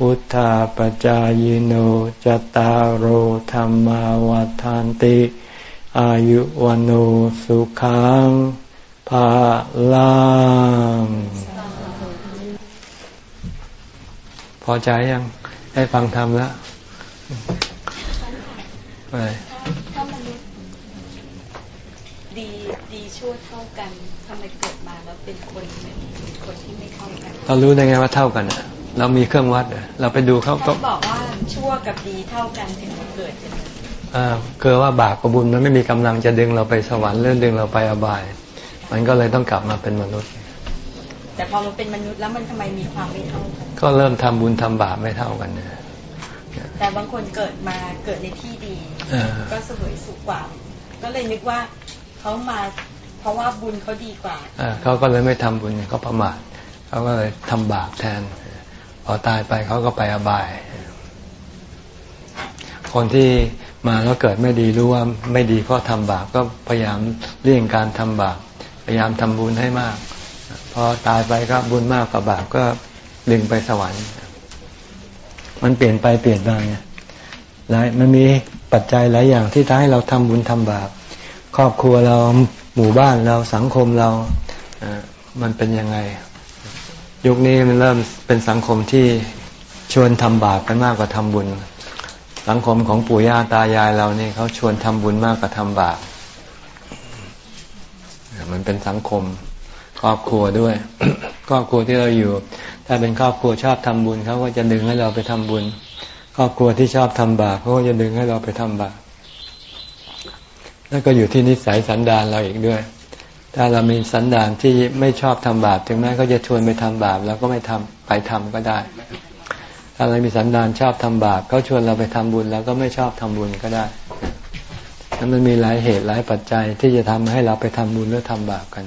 วุธาปจายโนจตารโหธรรมาวาทานติ อายุวันโอสุขัง พาลังพอใจยังได้ฟังธรรมแล้วไปถ้ามนุษย์ดีดีชั่วเท่ากันทำไมเกิดมาแล้วเป็นคนเป็นคนที่ไม่เข้ากัน เรารู้ได้ไงว่าเท่ากันอะเรามีเครื่องวัดเราไปดูเขาก็บอกว่าชั่วกับดีเท่ากันถึงเกิดเป็นอ่าคือว่าบาปกับบุญมันไม่มีกำลังจะดึงเราไปสวรรค์เรื่องดึงเราไปอบาย มันก็เลยต้องกลับมาเป็นมนุษย์ แต่พอมันเป็นมนุษย์แล้วมันทำไมมีความไม่เท่ากัน ก็เริ่มทำบุญทำบาปไม่เท่ากันเนี่ยแต่บางคนเกิดมาเกิดในที่ดีก็สวยสุขกว่า ก็เลยนึกว่าเขามาเพราะว่าบุญเขาดีกว่าเขาก็เลยไม่ทำบุญเขาประมาทเขาก็เลยทำบาปแทน พอตายไปเขาก็ไปอบาย คนที่มาแล้วเกิดไม่ดีรู้ว่าไม่ดีเพราะทำบาปก็พยายามเลี่ยงการทำบาป พยายามทำบุญให้มาก พอตายไปก็บุญมากกว่าบาปก็ดึงไปสวรรค์ มันเปลี่ยนไปเปลี่ยนมาไงหลายมันมีปัจจัยหลายอย่างที่ทำให้เราทำบุญทำบาป ครอบครัวเราหมู่บ้านเราสังคมเรามันเป็นยังไง ยุคนี้มันเริ่มเป็นสังคมที่ชวนทำบาปกันมากกว่าทำบุญ สังคมของปู่ย่าตายายเรานี่เขาชวนทำบุญมากกว่าทำบาป เป็นสังคม ครอบครัวด้วย ครอบครัวที่เราอยู่ ถ้าเป็นครอบครัวชอบทำบุญเขาก็จะดึงให้เราไปทำบุญ ครอบครัวที่ชอบทำบาปเขาก็จะดึงให้เราไปทำบาปแล้วก็อยู่ที่นิสัยสันดานเราอีกด้วย ถ้าเรามีสันดานที่ไม่ชอบทำบาปถึงแม้เขาจะชวนไปทำบาปเราก็ไม่ทำไปทำก็ได้ถ้าเรามีสันดานชอบทำบาปเขาชวนเราไปทำบุญเราก็ไม่ชอบทำบุญก็ได้ มันมีหลายเหตุหลายปัจจัยที่จะทำให้เราไปทำบุญหรือทำบาปกัน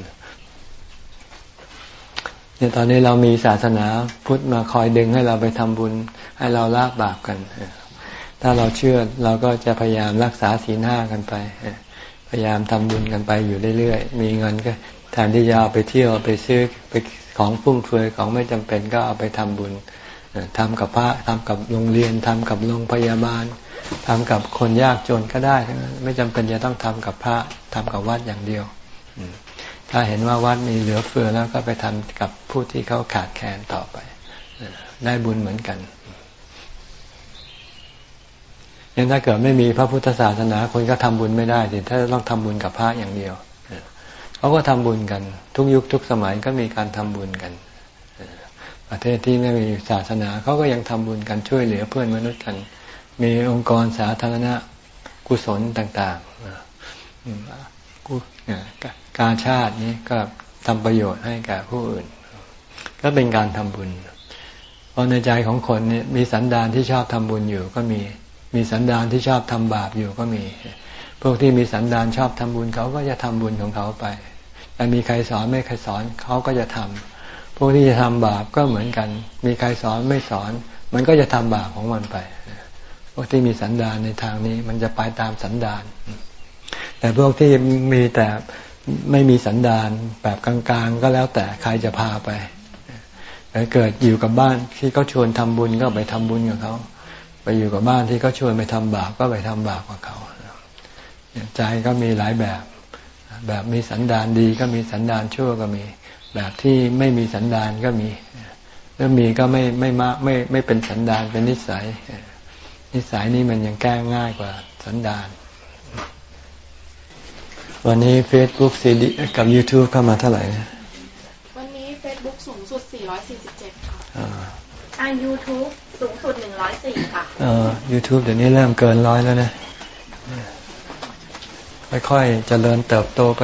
เนี่ยตอนนี้เรามีศาสนาพุทธมาคอยดึงให้เราไปทำบุญ ให้เราละบาปกัน ถ้าเราเชื่อเราก็จะพยายามรักษาศีลห้ากันไป พยายามทำบุญกันไปอยู่เรื่อยๆ มีเงินก็แทนที่จะเอาไปเที่ยวไปซื้อไปของฟุ่มเฟือยของไม่จำเป็นก็เอาไปทำบุญทำกับพระทำกับโรงเรียนทำกับโรงพยาบาล ทำกับคนยากจนก็ได้ ไม่จำเป็นจะต้องทำกับพระทำกับวัดอย่างเดียว ถ้าเห็นว่าวัดมีเหลือเฟือแล้วก็ไปทำกับผู้ที่เขาขาดแคลนต่อไป ได้บุญเหมือนกันยังถ้าเกิดไม่มีพระพุทธศาสนาคนก็ทำบุญไม่ได้สิถ้าต้องทำบุญกับพระอย่างเดียวเขาก็ทำบุญกัน ทุกยุคทุกสมัยก็มีการทำบุญกันประเทศที่ไม่มีศาสนาเขาก็ยังทำบุญกันช่วยเหลือเพื่อนมนุษย์กัน มีองค์กรสาธารณะกุศลต่างๆการชาตินี้ก็ทำประโยชน์ให้แก่ผู้อื่น ก็เป็นการทำบุญ เพราะในใจของคนนี่มีสันดานที่ชอบทำบุญอยู่ก็มี มีสันดานที่ชอบทำบาปอยู่ก็มี พวกที่มีสันดานชอบทำบุญเขาก็จะทำบุญของเขาไปแต่มีใครสอนไม่ใครสอนเขาก็จะทำพวกที่จะทำบาปก็เหมือนกัน มีใครสอนไม่สอน มันก็จะทำบาปของมันไป วกที่มีสันดานในทางนี้ มันจะไปตามสันดาน แต่พวกที่มีแต่ไม่มีสันดานแบบกลางๆ ก็แล้วแต่ใครจะพาไปเกิดอยู่กับบ้านที่เขาชวนทำบุญก็ไปทำบุญกับเขาไปอยู่กับบ้านที่เขาชวนไปทำบาปก็ไปทำบาปกับเขาใจก็มีหลายแบบ แบบมีสันดานดีก็มีสันดานชั่วก็มี แบบที่ไม่มีสันดานก็มีแล้วมีก็ไม่ไม่มาไม่ไม่เป็นสันดานเป็นนิสัย นิสัยนี้มันยังแก้ง่ายกว่าสันดาน วันนี้ Facebook ซีดีกับ YouTube เข้ามาเท่าไหร่วันนี้ Facebook สูงสุด 447 ค่ะอ่า YouTube สูงสุดหนึ่งร้อยสี่ค่ะเออยูทูบเดี๋ยวนี้เริ่มเกินร้อยแล้วนะ ค่อยๆเจริญเติบโตไป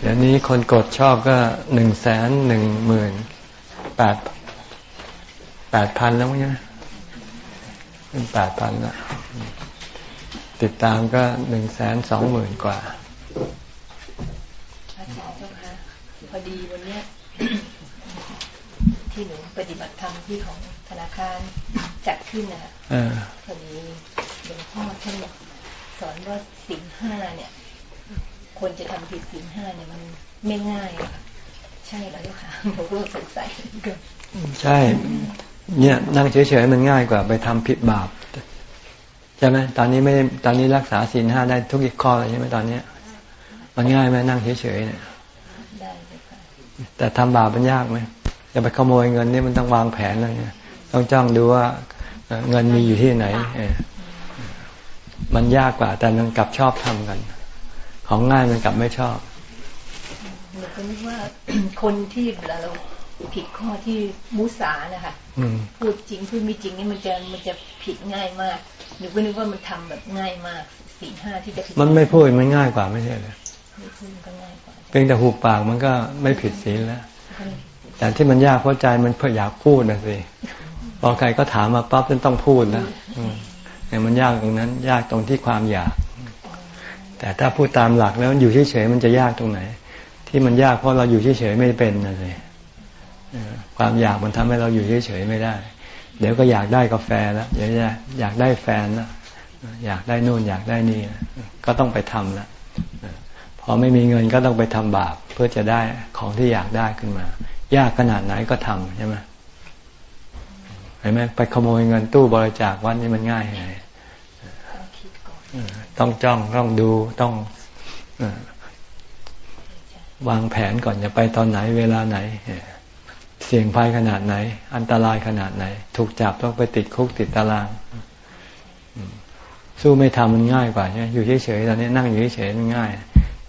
เดี๋ยวนี้คนกดชอบก็หนึ่งแสนหนึ่งหมื่นแปดแปดพันแล้วมั้ง เป็นแปดพันละติดตามก็หนึ่งแสนสองหมื่นกว่าพอดีวันนี้ที่หนูปฏิบัติธรรมที่ของธนาคารจัดขึ้นนะพอดีหลวงพ่อท่านสอนว่าสิ่งห้าเนี่ยคนจะทำผิดสิ่งห้าเนี่ยมันไม่ง่ายอะใช่แล้วค่ะผมก็สงสัยใช่ เนี่ยนั่งเฉยๆมันง่ายกว่าไปทำผิดบาปใช่ไหมตอนนี้ไม่ตอนนี้รักษาศีลห้าได้ทุกอีกข้อเลยใช่ไหมตอนเนี้ย มันง่ายไหมนั่งเฉยๆเนี่ยแต่ทำบาปมันยากไหมจะไปขโมยเงินนี่มันต้องวางแผนอะไรเลยต้องจ้องดูว่าเงินมีอยู่ที่ไหนมันยากกว่า แต่มันกลับชอบทำกัน ของง่ายมันกลับไม่ชอบหนูก็นึกว่าคนที่เวลาเรา ผิดข้อที่มุสานะคะพูดจริงพูดไม่จริงนี่มันจะมันจะผิดง่ายมากหนูก็นึกว่ามันทำแบบง่ายมากสี่ห้าที่จะผิดมันไม่พูดมันง่ายกว่าไม่ใช่เลยไม่พูดก็ง่ายกว่าเพียงแต่หูปากมันก็ไม่ผิดศีลแล้วแต่ที่มันยากเพราะใจมันเพื่ออยากพูดนะสิพอใครก็ถามมาปั๊บจะต้องพูดแล้วเนี่ยมันยากตรงนั้น ยากตรงที่ความอยาก แต่ถ้าพูดตามหลักแล้วอยู่เฉยๆมันจะยากตรงไหน ที่มันยากเพราะเราอยู่เฉยๆไม่เป็นนะสิ ความอยากมันทำให้เราอยู่เฉยๆไม่ได้ เดี๋ยวก็อยากได้กาแฟแล้วเดี๋ยวอยากได้แฟนแล้วอยากได้นู่นอยากได้นี่ก็ต้องไปทำล้วพอไม่มีเงินก็ต้องไปทำบาปเพื่อจะได้ของที่อยากได้ขึ้นมา ยากขนาดไหนก็ทำใช่ไหมเห็นไหมไปขโมยเงินตู้บริจาควัดนี่มันง่ายไงต้องจ้องต้องดูต้องวางแผนก่อนจะไปตอนไหนเวลาไหน เสี่ยงภัยขนาดไหน อันตรายขนาดไหน ถูกจับต้องไปติดคุกติดตาราง สู้ไม่ทำมันง่ายกว่าใช่ไหมอยู่เฉยๆตอนนี้นั่งอยู่เฉยๆมันง่าย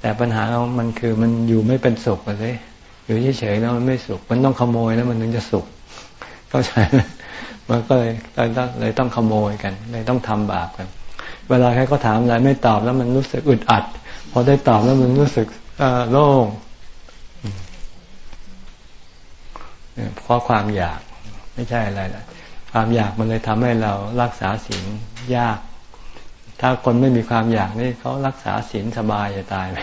แต่ปัญหาเรามันคือมันอยู่ไม่เป็นสุขเลยอยู่เฉยๆแล้วมันไม่สุข มันต้องขโมยแล้วมันถึงจะสุขเข้าใจไหมมันก็เลยเลยต้องขโมยกันเลยต้องทำบาปกัน เวลาใครก็ถามอะไรไม่ตอบแล้วมันรู้สึกอึดอัด พอได้ตอบแล้วมันรู้สึกโล่ง เพราะความอยากไม่ใช่อะไรละความอยากมันเลยทำให้เรารักษาศีลยาก ถ้าคนไม่มีความอยากนี่เขารักษาศีลสบายจะตายไหม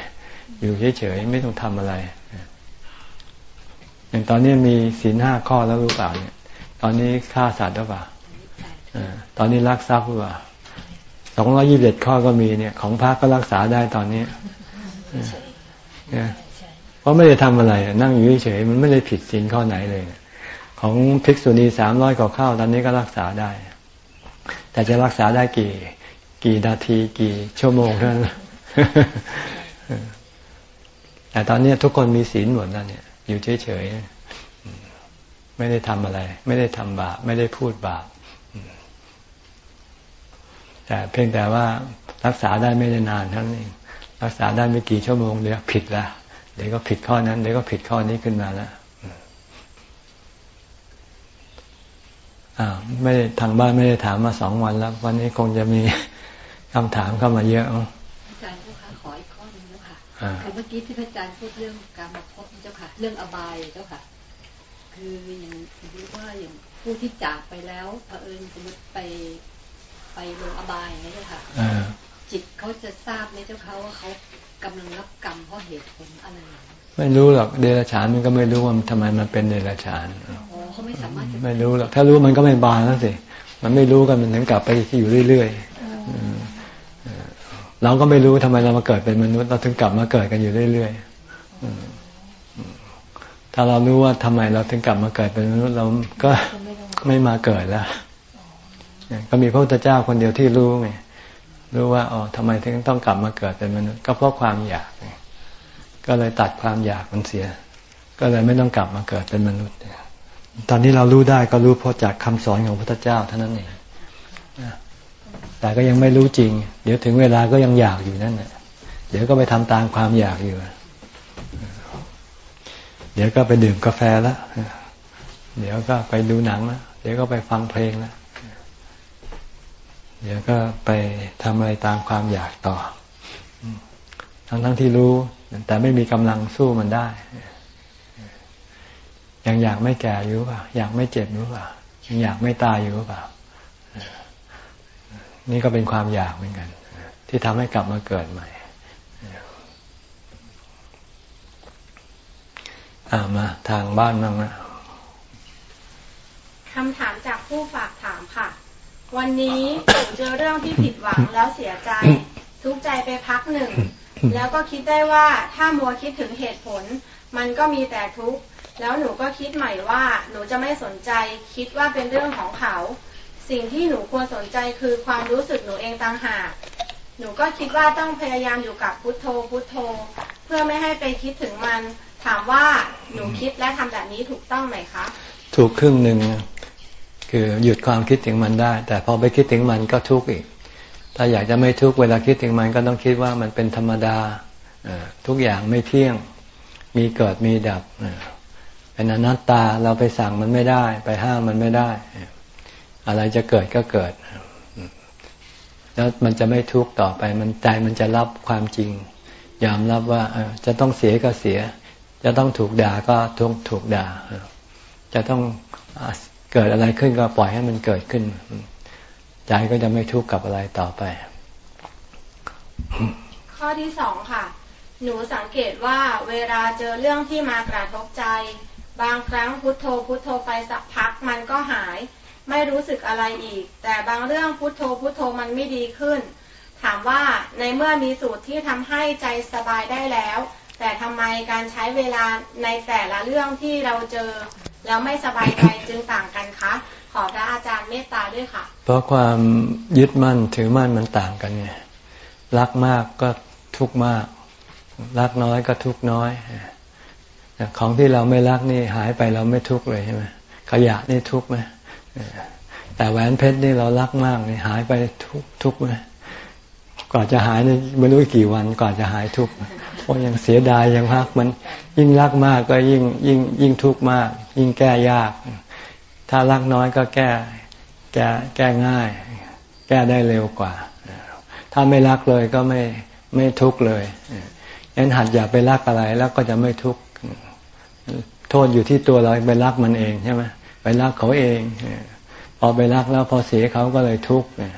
อยู่เฉยๆไม่ต้องทำอะไรอย่างตอนนี้มีศีลห้าข้อแล้วรู้เปล่าเนี่ย ตอนนี้ฆ่าสัตว์หรือเปล่าตอนนี้รักทรัพย์หรือเปล่าสองร้อยี่สิบเอ็ดข้อก็มีเนี่ย ของพระก็รักษาได้ตอนนี้ เพราะไม่ได้ทำอะไร นั่งอยู่เฉยมันไม่ได้ผิดศีลข้อไหนเลย ของภิกษุณีสามร้อยกว่าข้าวตอนนี้ก็รักษาได้ แต่จะรักษาได้กี่ กี่นาทีกี่ชั่วโมงเท่านั้นแต่ตอนนี้ทุกคนมีศีลหมดแล้วเนี่ย อยู่เฉยๆไม่ได้ทำอะไร ไม่ได้ทำบาปไม่ได้พูดบาปแต่เพียงแต่ว่ารักษาได้ไม่ได้นานเท่านั้นเองรักษาได้ไม่กี่ชั่วโมงเดียวผิดละเดี๋ยวก็ผิดข้อนั้น เดี๋ยวก็ผิดข้อนี้ขึ้นมาแล้วอ่าไม่ทางบ้านไม่ได้ถามมาสองวันแล้ว วันนี้คงจะมีคำถามเข้ามาเยอะอาจารย์เจ้าค่ะขออีกข้อหนึ่งเจ้าค่ะคือเมื่อกี้ที่พระอาจารย์พูดเรื่องการมาพบเจ้าค่ะ เรื่องอบายเจ้าค่ะ คืออย่างที่ว่าอย่างผู้ที่จากไปแล้วเผอิญสมมติไปไปลงอบายนะเจ้าค่ะจิตเขาจะทราบไหมเจ้าค่ะว่าเขา กำลังรับกรรมเพราะเหตุผลอะไรไม่รู้หรอกเดรัจฉานมันก็ไม่รู้ว่าทำไมมันเป็นเดรัจฉานเขาไม่สามารถไม่รู้หรอกถ้ารู้มันก็ไม่บานแล้วสิมันไม่รู้กันมันถึงกลับไปที่อยู่เรื่อยๆเราก็ไม่รู้ทำไมเรามาเกิดเป็นมนุษย์เราถึงกลับมาเกิดกันอยู่เรื่อยๆถ้าเรารู้ว่าทำไมเราถึงกลับมาเกิดเป็นมนุษย์เราก็ไม่มาเกิดแล้วก็มีพระพุทธเจ้าคนเดียวที่รู้ไง รู้ว่าอ๋อทำไมถึงต้องกลับมาเกิดเป็นมนุษย์ ก็เพราะความอยากก็เลยตัดความอยากมันเสีย ก็เลยไม่ต้องกลับมาเกิดเป็นมนุษย์ตอนนี้เรารู้ได้ก็รู้เพราะจากคำสอนของพระพุทธเจ้าเท่านั้นเองแต่ก็ยังไม่รู้จริง เดี๋ยวถึงเวลาก็ยังอยากอยู่นั่นแหละเดี๋ยวก็ไปทำตามความอยากอยู่ เดี๋ยวก็ไปดื่มกาแฟแล้ว เดี๋ยวก็ไปดูหนังแล้ว เดี๋ยวก็ไปฟังเพลงแล้ว เดี๋ยวก็ไปทำอะไรตามความอยากต่อ ทั้งทั้งที่รู้ แต่ไม่มีกำลังสู้มันได้ ยังอยากไม่แก่อยู่ป่ะอยากไม่เจ็บอยู่ป่ะยังอยากไม่ตายอยู่ป่ะนี่ก็เป็นความอยากเหมือนกัน ที่ทำให้กลับมาเกิดใหม่อามาทางบ้านมั่งนะคำถามจากผู้ฝากถามค่ะ วันนี้ผมเจอเรื่องที่ผิดหวังแล้วเสียใจ ทุกใจไปพักหนึ่ง แล้วก็คิดได้ว่าถ้ามัวคิดถึงเหตุผล มันก็มีแต่ทุกข์แล้วหนูก็คิดใหม่ว่าหนูจะไม่สนใจ คิดว่าเป็นเรื่องของเขา สิ่งที่หนูควรสนใจคือความรู้สึกหนูเองต่างหากหนูก็คิดว่าต้องพยายามอยู่กับพุทโธพุทโธ เพื่อไม่ให้ไปคิดถึงมัน ถามว่าหนูคิดและทำแบบนี้ถูกต้องไหมคะ ถูกครึ่งหนึ่ง คือหยุดความคิดถึงมันได้ แต่พอไปคิดถึงมันก็ทุกข์อีก ถ้าอยากจะไม่ทุกข์เวลาคิดถึงมันก็ต้องคิดว่ามันเป็นธรรมดาทุกอย่างไม่เที่ยง มีเกิดมีดับเป็นอนัตตาเราไปสั่งมันไม่ได้ ไปห้ามมันไม่ได้ อะไรจะเกิดก็เกิด แล้วมันจะไม่ทุกข์ต่อไป มันใจมันจะรับความจริง ยอมรับว่าจะต้องเสียก็เสีย จะต้องถูกด่าก็ถูกถูกด่า จะต้อง เกิดอะไรขึ้นก็ปล่อยให้มันเกิดขึ้น ใจก็จะไม่ทุกข์กับอะไรต่อไป ข้อที่สองค่ะ หนูสังเกตว่าเวลาเจอเรื่องที่มากระทบใจ บางครั้งพุทโธพุทโธไปสักพักมันก็หาย ไม่รู้สึกอะไรอีก แต่บางเรื่องพุทโธพุทโธมันไม่ดีขึ้น ถามว่าในเมื่อมีสูตรที่ทำให้ใจสบายได้แล้วแต่ทำไมการใช้เวลาในแต่ละเรื่องที่เราเจอ แล้วไม่สบายใจจึงต่างกันคะ ขอพระอาจารย์เมตตาด้วยค่ะ เพราะความยึดมั่นถือมั่นมันต่างกันไงรักมากก็ทุกมาก รักน้อยก็ทุกน้อยของที่เราไม่รักนี่หายไปเราไม่ทุกเลยใช่ไหมขยะนี่ทุกไหมแต่แหวนเพชรนี่เรารักมากนี่หายไปทุกทุกไหมก่อนจะหายนี่ไม่รู้กี่วันก่อนจะหายทุก เพราะยังเสียดายยังรักมันยิ่งรักมากก็ยิ่งยิ่งยิ่งทุกข์มาก ยิ่งแก้ยาก ถ้ารักน้อยก็แก้แก้แก้ง่าย แก้ได้เร็วกว่า ถ้าไม่รักเลยก็ไม่ไม่ทุกข์เลยงั้นหัดอย่าไปรักอะไรแล้วก็จะไม่ทุกข์โทษอยู่ที่ตัวเราไปรักมันเองใช่ไหมไปรักเขาเองพอไปรักแล้วพอเสียเขาก็เลยทุกข์เนี่ย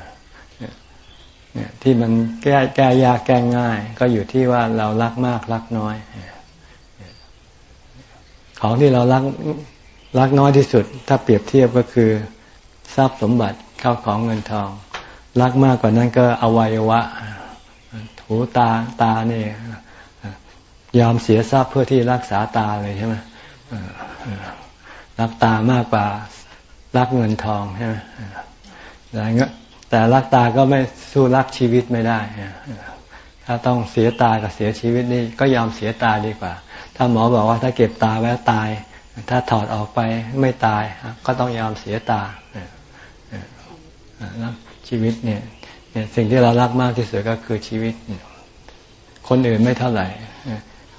ที่มันแก้แก้ยากแก้ง่าย ก็อยู่ที่ว่าเรารักมากรักน้อย ของที่เรารักรักน้อยที่สุด ถ้าเปรียบเทียบก็คือ ทรัพย์สมบัติเข้าของเงินทอง รักมากกว่านั้นก็อวัยวะหูตาตาเนี่ยยอมเสียทรัพย์เพื่อที่รักษาตาเลยใช่ไหมรักตามากกว่ารักเงินทองใช่ไหม แต่รักตาก็ไม่สู้รักชีวิตไม่ได้ ถ้าต้องเสียตากับเสียชีวิตนี่ก็ยอมเสียตาดีกว่า ถ้าหมอบอกว่าถ้าเก็บตาไว้ตาย ถ้าถอดออกไปไม่ตาย ก็ต้องยอมเสียตาชีวิตเนี่ยสิ่งที่เรารักมากที่สุดก็คือชีวิต คนอื่นไม่เท่าไหร่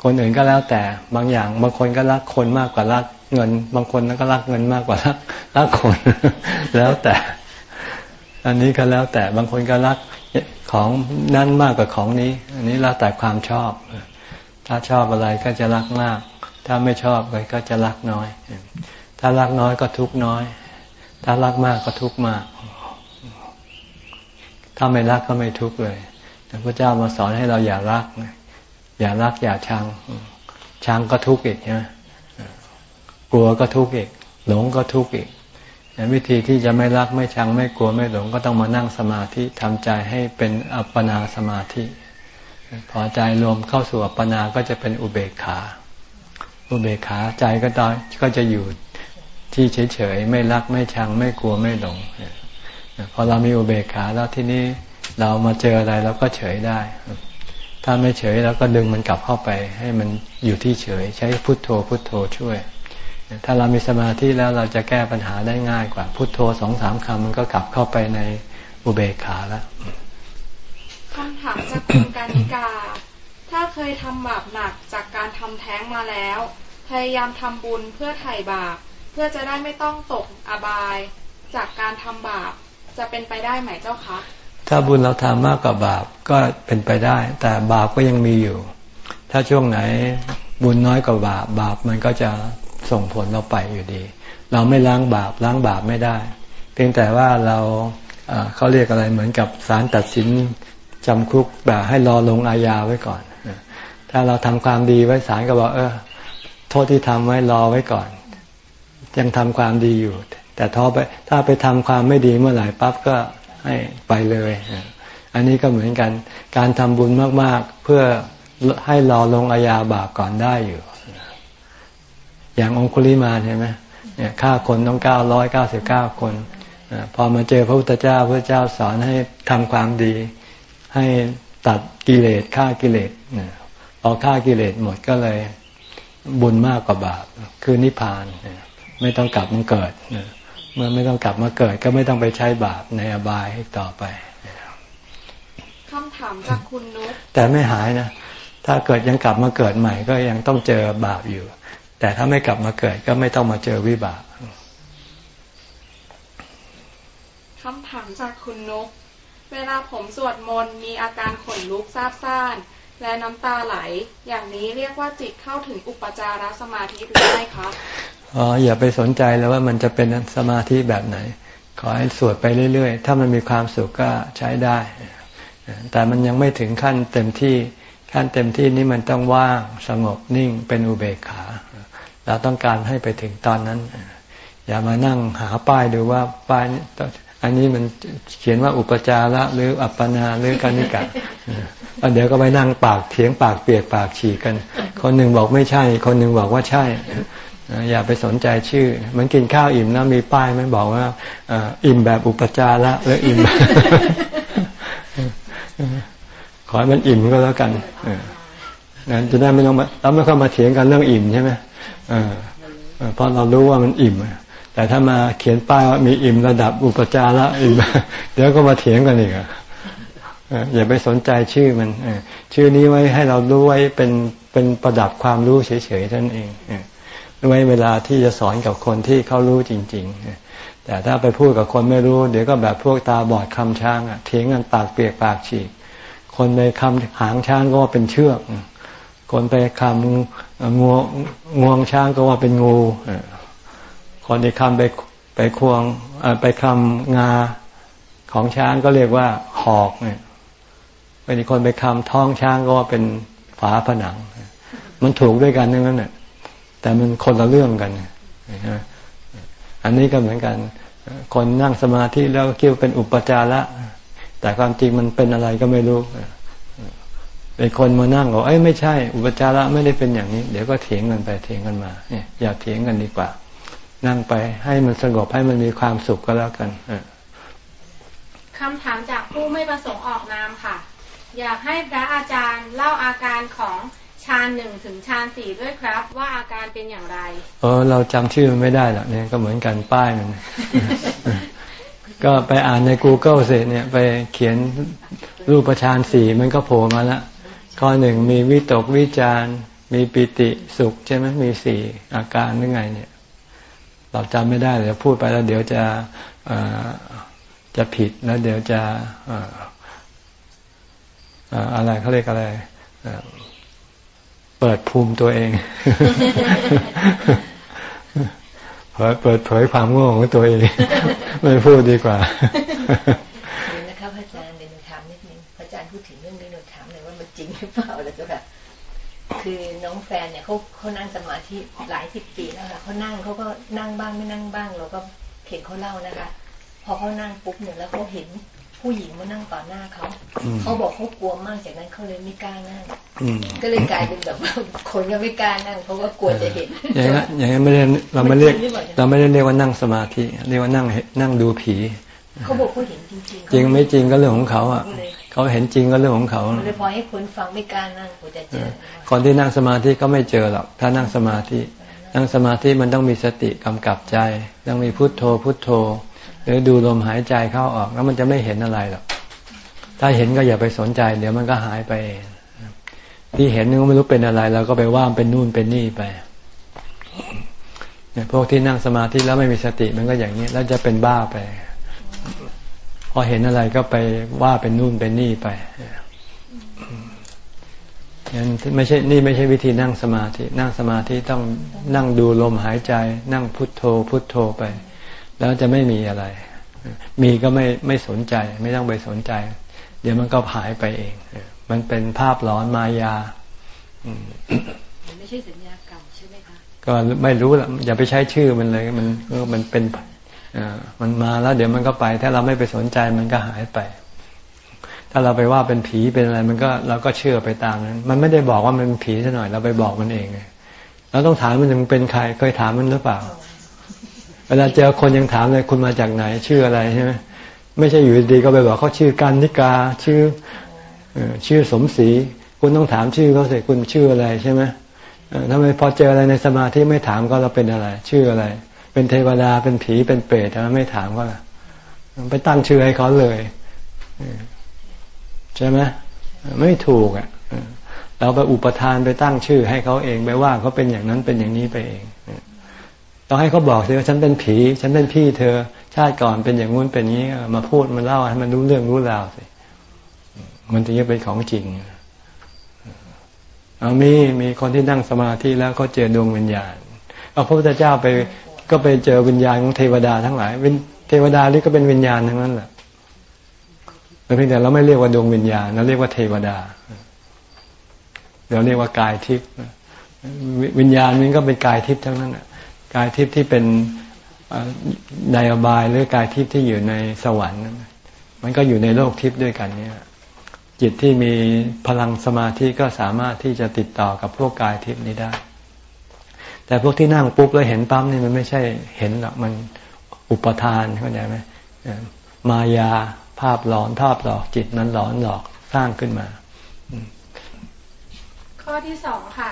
คนอื่นก็แล้วแต่บางอย่าง บางคนก็รักคนมากกว่ารักเงิน บางคนก็รักเงินมากกว่ารักรักคน แล้วแต่ อันนี้ก็แล้วแต่บางคนก็รักของนั้นมากกว่าของนี้ อันนี้แล้วแต่ความชอบ ถ้าชอบอะไรก็จะรักมาก ถ้าไม่ชอบเลยก็จะรักน้อย ถ้ารักน้อยก็ทุกน้อย ถ้ารักมากก็ทุกมาก ถ้าไม่รักก็ไม่ทุกเลยพระเจ้ามาสอนให้เราอย่ารัก อย่ารักอย่าชัง ชังก็ทุกข์อีกใช่ไหมกลัวก็ทุกข์อีก หลงก็ทุกข์อีก วิธีที่จะไม่รักไม่ชังไม่กลัวไม่หลงก็ต้องมานั่งสมาธิทำใจให้เป็นอัปปนาสมาธิ พอใจรวมเข้าสู่อัปปนาก็จะเป็นอุเบกขา อุเบกขาใจก็ตอนก็จะอยู่ที่เฉยๆไม่รักไม่ชังไม่กลัวไม่หลงพอเรามีอุเบกขาแล้วที่นี้เรามาเจออะไรเราก็เฉยได้ ถ้าไม่เฉยแล้วก็ดึงมันกลับเข้าไป ให้มันอยู่ที่เฉย ใช้พุทโธพุทโธช่วย ถ้าเรามีสมาธิแล้วเราจะแก้ปัญหาได้ง่ายกว่า พุทโธสองสามคำมันก็กลับเข้าไปในอุเบกขาแล้วคำถามจากคุณกานิกา ถ้าเคยทำบาปหนักจากการทำแท้งมาแล้ว พยายามทำบุญเพื่อไถ่บาป เพื่อจะได้ไม่ต้องตกอบาย จากการทำบาปจะเป็นไปได้ไหมเจ้าคะถ้าบุญเราทำมากกว่าบาปก็เป็นไปได้ แต่บาปก็ยังมีอยู่ ถ้าช่วงไหนบุญน้อยกว่าบาปบาปมันก็จะ ส่งผลเราไปอยู่ดี เราไม่ล้างบาปล้างบาปไม่ได้ เพียงแต่ว่าเราเขาเรียกอะไรเหมือนกับศาลตัดสินจำคุกแบบให้รอลงอาญาไว้ก่อน ถ้าเราทำความดีไว้ศาลก็บอกเออ โทษที่ทำไว้รอไว้ก่อน ยังทำความดีอยู่ แต่ท้อไปถ้าไปทำความไม่ดีเมื่อไหร่ปั๊บก็ให้ไปเลย อันนี้ก็เหมือนกัน การทำบุญมาก ๆ เพื่อให้รอลงอาญาบาปก่อนได้อยู่ อย่างองคุลิมาเห็นไหมเนี่ยฆ่าคนต้องเก้าร้อยเก้าสิบเก้าคนพอมาเจอพระพุทธเจ้าพระเจ้าสอนให้ทำความดี ให้ตัดกิเลสฆ่ากิเลสพอฆ่ากิเลสหมดก็เลยบุญมากกว่าบาป คือนิพพานไม่ต้องกลับมาเกิดเมื่อไม่ต้องกลับมาเกิด ก็ไม่ต้องไปใช้บาปในอบายต่อไปคำถามจากคุณนุชแต่ไม่หายนะ ถ้าเกิดยังกลับมาเกิดใหม่ ก็ยังต้องเจอบาปอยู่ แแต่ถ้าไม่กลับมาเกิดก็ไม่ต้องมาเจอวิบากคำถามจากคุณนุก เวลาผมสวดมนต์มีอาการขนลุกซาบซ่าน และน้ำตาไหล อย่างนี้เรียกว่าจิตเข้าถึงอุปจารสมาธิหรือไม่คะอ๋ออย่าไปสนใจแล้วว่ามันจะเป็นสมาธิแบบไหน ขอให้สวดไปเรื่อยๆ ถ้ามันมีความสุขก็ใช้ได้ แต่มันยังไม่ถึงขั้นเต็มที่ขั้นเต็มที่นี้มันต้องว่างสงบนิ่งเป็นอุเบกขา เราต้องการให้ไปถึงตอนนั้น อย่ามานั่งหาป้ายดูว่าป้ายอันนี้มันเขียนว่าอุปจาระหรืออัปปนาหรือกานิกะเดี๋ยวก็ไปนั่งปากเถียงปากเปียกปากฉีกกัน คนหนึ่งบอกไม่ใช่ คนหนึ่งบอกว่าใช่ อย่าไปสนใจชื่อ มันกินข้าวอิ่มนะมีป้ายไหมบอกว่าอิ่มแบบอุปจาระหรืออิ่มขอให้มันอิ่มก็แล้วกัน นั้นจะได้ไม่ต้องมาเราไม่เข้ามาเถียงกันเรื่องอิ่มใช่ไหมเพราะเรารู้ว่ามันอิ่ม แต่ถ้ามาเขียนป้ายว่ามีอิ่มระดับอุปจาระอิ่มเดี๋ยวก็มาเถียงกันอีกอย่าไปสนใจชื่อมันชื่อนี้ไว้ให้เรารู้ไว้เป็นเป็นประดับความรู้เฉยๆท่านเองไว้เวลาที่จะสอนกับคนที่เขารู้จริง ๆ แต่ถ้าไปพูดกับคนไม่รู้ เดี๋ยวก็แบบพวกตาบอดคำช้างอะเถียงกันปากเปียกปากฉีกคนไปคำหางช้างก็ว่าเป็นเชือก คนไปคำงวงวงช้างก็ว่าเป็นงูคนที่คำไปไปควงไปคำงาของช้างก็เรียกว่าหอกเนี่ยเป็นคนไปคำท้องช้างก็ว่าเป็นฝาผนัง มันถูกด้วยกันนั่นแหละแต่มันคนละเรื่องกันอันนี้ก็เหมือนกัน คนนั่งสมาธิแล้วคิดว่าเป็นอุปจาระแต่ความจริงมันเป็นอะไรก็ไม่รู้ เป็นคนมานั่งบอกเอ้ยไม่ใช่ อุปจาระไม่ได้เป็นอย่างนี้ เดี๋ยวก็เถียงกันไปเถียงกันมาเนี่ยอย่าเถียงกันดีกว่า นั่งไปให้มันสงบให้มันมีความสุขก็แล้วกันคำถามจากผู้ไม่ประสงค์ออกนามค่ะ อยากให้พระอาจารย์เล่าอาการของฌานหนึ่งถึงฌานสี่ด้วยครับ ว่าอาการเป็นอย่างไรเออเราจำชื่อมันไม่ได้หรอกเนี่ยก็เหมือนกันป้ายมันก็ไปอ่านใน Google เสร็จเนี่ย ไปเขียนรูปฌานสี่มันก็โผล่มาแล้ว ข้อหนึ่งมีวิตกวิจารมีปิติสุขใช่ไหมมีสี่อาการหรือไงเนี่ย เราจำไม่ได้เดี๋ยวพูดไปแล้วเดี๋ยวจะจะผิดแล้วเดี๋ยวจะอะไรเขาเรียกอะไรเปิดภูมิตัวเอง เปิดเผยความโง่ของตัวเอง ไม่พูดดีกว่า คือน้องแฟนเนี่ยเขาเขานั่งสมาธิหลายสิบปีแล้วค่ะเขานั่งเขาก็นั่งบ้างไม่นั่งบ้างเราก็เห็นเขาเล่านะคะ พอเขานั่งปุ๊บเนี่ยแล้วเขาเห็นผู้หญิงมานั่งต่อหน้าเขาเขาบอกเขากลัวมากจากนั้นเขาเลยไม่กล้านั่งก็เลยกลายเป็นแบบคนก็ไม่กล้านั่งเพราะว่ากลัวจะเห็นอย่างนั้นอย่างนั้นไม่ได้เราไม่เรียกเราไม่ได้เรียกว่านั่งสมาธิเรียกว่านั่งนั่งดูผีเขาบอกเขาเห็นจริงจริงจริงไม่จริงก็เรื่องของเขาอะ เขาเห็นจริงก็เรื่องของเขาเลยพอให้คนฟังไม่กล้านั่งกูจะเจอคนที่นั่งสมาธิก็ไม่เจอหรอกถ้านั่งสมาธิ นั่งสมาธิมันต้องมีสติกำกับใจ ต้องมีพุทโธพุทโธ หรือดูลมหายใจเข้าออกแล้วมันจะไม่เห็นอะไรหรอกถ้าเห็นก็อย่าไปสนใจ เดี๋ยวมันก็หายไปเองที่เห็นนึกไม่รู้เป็นอะไรเราก็ไปว่ามเป็นนู่นเป็นนี่ไปเนี่ยพวกที่นั่งสมาธิแล้วไม่มีสติมันก็อย่างนี้แล้วจะเป็นบ้าไป พอเห็นอะไรก็ไปว่าเป็นนู่นเป็นนี่ไปยังไม่ใช่นี่ไม่ใช่วิธีนั่งสมาธิ นั่งสมาธิต้องนั่งดูลมหายใจ นั่งพุทโธ พุทโธไป แล้วจะไม่มีอะไร มีก็ไม่ไม่สนใจ ไม่ต้องไปสนใจ เดี๋ยวมันก็หายไปเอง มันเป็นภาพหลอนมายาไม่ใช่สัญญาเก่าใช่ไหมคะก็ไม่รู้ละอย่าไปใช้ชื่อมันเลย มันมันเป็น มันมาแล้วเดี๋ยวมันก็ไป ถ้าเราไม่ไปสนใจมันก็หายไป ถ้าเราไปว่าเป็นผีเป็นอะไร มันก็เราก็เชื่อไปตามนั้น มันไม่ได้บอกว่ามันเป็นผีซะหน่อย เราไปบอกมันเองเราต้องถามมันมันเป็นใครเคยถามมันหรือเปล่า เวลาเจอคนยังถามเลยคุณมาจากไหน ชื่ออะไรใช่ไหมไม่ใช่อยู่ดีก็ไปบอกเขาชื่อกันนิกาชื่อชื่อสมศรีคุณต้องถามชื่อเขาสิคุณชื่ออะไรใช่ไหมทำไมพอเจออะไรในสมาธิไม่ถามก็เราเป็นอะไร ชื่ออะไร เป็นเทวดาเป็นผีเป็นเปรตทำไมไม่ถามก็ล่ะไปตั้งชื่อให้เขาเลยใช่ไหมไม่ถูกอะเราไปอุปทานไปตั้งชื่อให้เขาเองไปว่าเขาเป็นอย่างนั้นเป็นอย่างนี้ไปเองต้องให้เขาบอกสิว่าฉันเป็นผี ฉันเป็นพี่เธอ ชาติก่อนเป็นอย่างงู้นเป็นนี้มาพูดมาเล่าให้มันรู้เรื่องรู้ราวสิมันถึงจะเป็นของจริงเอามีมีคนที่นั่งสมาธิแล้วก็เจอดวงวิญญาณเอาพระพุทธเจ้าไป ก็ไปเจอวิญญาณของเทวดาทั้งหลายเทวดานี่ก็เป็นวิญญาณทั้งนั้นแหละแต่เพียงแต่เราไม่เรียกว่าดวงวิญญาณเราเรียกว่าเทวดาเราเรียกว่ากายทิพย์วิญญาณนี้ก็เป็นกายทิพย์ทั้งนั้นกายทิพย์ที่เป็นในอบายหรือกายทิพย์ที่อยู่ในสวรรค์มันก็อยู่ในโลกทิพย์ด้วยกันเนี่ย จิตที่มีพลังสมาธิก็สามารถที่จะติดต่อกับพวกกายทิพย์นี้ได้ แต่พวกที่นั่งปุ๊บแล้วเห็นปั๊มนี่มันไม่ใช่เห็นหรอกมันอุปทานเข้าใจไหมมายาภาพหลอนภาพหลอกจิตนั้นหลอนหลอกสร้างขึ้นมา ข้อที่สองค่ะ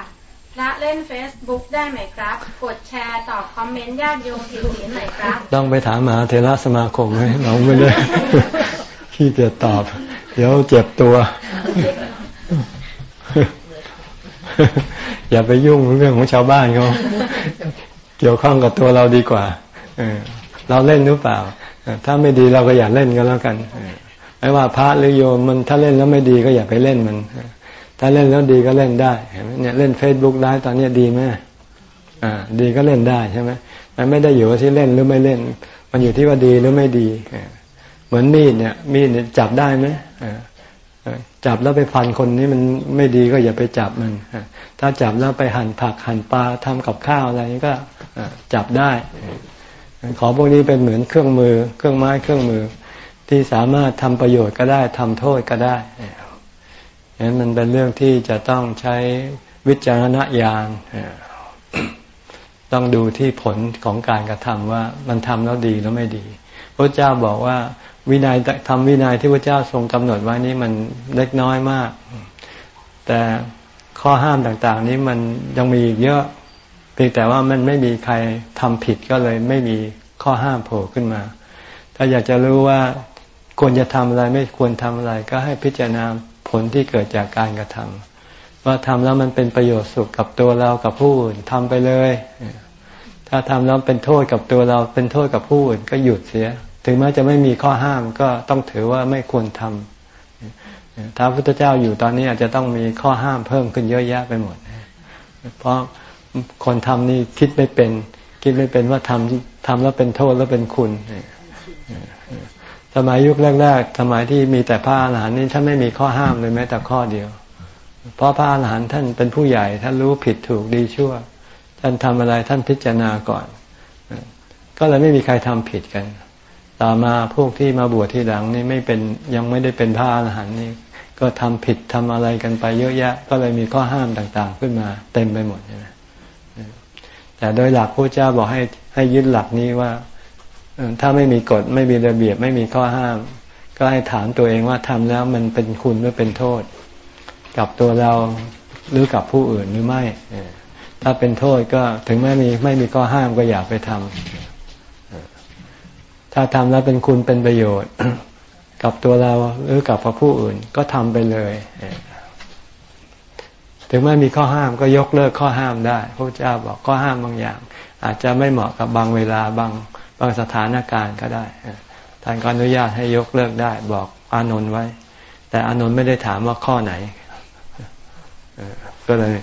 พระเล่นเฟซบุ๊กได้ไหมครับ กดแชร์ตอบคอมเมนต์ญาติโยมผิวศีลไหนครับ ต้องไปถามมหาเทระสมาคมไหมเราไม่ได้ที่จะตอบ เดี๋ยวเจ็บตัว อย่าไปยุ่งเรื่องของชาวบ้านเขาเกี่ยวข้องกับตัวเราดีกว่าเราเล่นหรือเปล่า ถ้าไม่ดีเราก็อย่าเล่นก็แล้วกันไม่ว่าพระหรือโยมมันถ้าเล่นแล้วไม่ดีก็อย่าไปเล่นมัน ถ้าเล่นแล้วดีก็เล่นได้เห็นไหมเนี่ยเล่นเฟซบุ๊กได้ตอนนี้ดีไหมอ่า ดีก็เล่นได้ใช่ไหมมันไม่ได้อยู่ที่เล่นหรือไม่เล่น มันอยู่ที่ว่าดีหรือไม่ดีเหมือนมีดเนี่ย มีดจับได้ไหม จับแล้วไปฟันคนนี้มันไม่ดีก็อย่าไปจับมันถ้าจับแล้วไปหั่นผักหั่นปลาทำกับข้าวอะไรก็จับได้ของพวกนี้เป็นเหมือนเครื่องมือ เครื่องไม้เครื่องมือ ที่สามารถทำประโยชน์ก็ได้ทำโทษก็ได้ฉะนั้นมันเป็นเรื่องที่จะต้องใช้วิจารณญาณต้องดูที่ผลของการกระทำว่ามันทำแล้วดีแล้วไม่ดีพระเจ้าบอกว่า วินัยทำวินัยที่พระเจ้าทรงกำหนดไว้นี้มันเล็กน้อยมาก แต่ข้อห้ามต่างๆ นี้มันยังมีอีกเยอะ เพียงแต่ว่ามันไม่มีใครทำผิดก็เลยไม่มีข้อห้ามโผล่ขึ้นมา ถ้าอยากจะรู้ว่าควรจะทำอะไรไม่ควรทำอะไร ก็ให้พิจารณาผลที่เกิดจากการกระทำว่าทำแล้วมันเป็นประโยชน์สุขกับตัวเรากับผู้อื่นทำไปเลย ถ้าทำแล้วเป็นโทษกับตัวเราเป็นโทษกับผู้อื่นก็หยุดเสีย ถึงแม้จะไม่มีข้อห้ามก็ต้องถือว่าไม่ควรทำถ้าพระพุทธเจ้าอยู่ตอนนี้อาจจะต้องมีข้อห้ามเพิ่มขึ้นเยอะแยะไปหมด เพราะคนทำนี่คิดไม่เป็น คิดไม่เป็นว่าทำทำแล้วเป็นโทษแล้วเป็นคุณสมัยยุคแรกๆสมัยที่มีแต่พระอาหารหันต์นี่ท่านไม่มีข้อห้ามเลยแม้แต่ข้อเดียว เพราะพระอาหารหันต์ท่านเป็นผู้ใหญ่ท่านรู้ผิดถูกดีชั่ว ท่านทำอะไรท่านพิจารณาก่อน ก็เลยไม่มีใครทำผิดกัน ต่อมาพวกที่มาบวชทีหลังนี่ไม่เป็นยังไม่ได้เป็นพระอรหันต์นี่ก็ทำผิดทำอะไรกันไปเยอะแยะ ก็เลยมีข้อห้ามต่างๆ ขึ้นมา เต็มไปหมดใช่ไหมแต่โดยหลักพระเจ้าบอกให้ให้ยึดหลักนี้ว่าถ้าไม่มีกฎไม่มีระเบียบไม่มีข้อห้าม ก็ให้ถามตัวเองว่าทำแล้วมันเป็นคุณหรือเป็นโทษ กับตัวเราหรือกับผู้อื่นหรือไม่ถ้าเป็นโทษก็ถึงแม้มีไม่มีข้อห้ามก็อย่าไปทำ ถ้าทำแล้วเป็นคุณเป็นประโยชน์ กับตัวเราหรือกับผู้อื่นก็ทำไปเลย ถึงแม้มีข้อห้ามก็ยกเลิกข้อห้ามได้พระเจ้าบอกข้อห้ามบางอย่าง อาจจะไม่เหมาะกับบางเวลาบางบางสถานการณ์ก็ได้ท่านก็อนุญาตให้ยกเลิกได้ บอกอานนท์ไว้ แต่อานนท์ไม่ได้ถามว่าข้อไหนก็เลย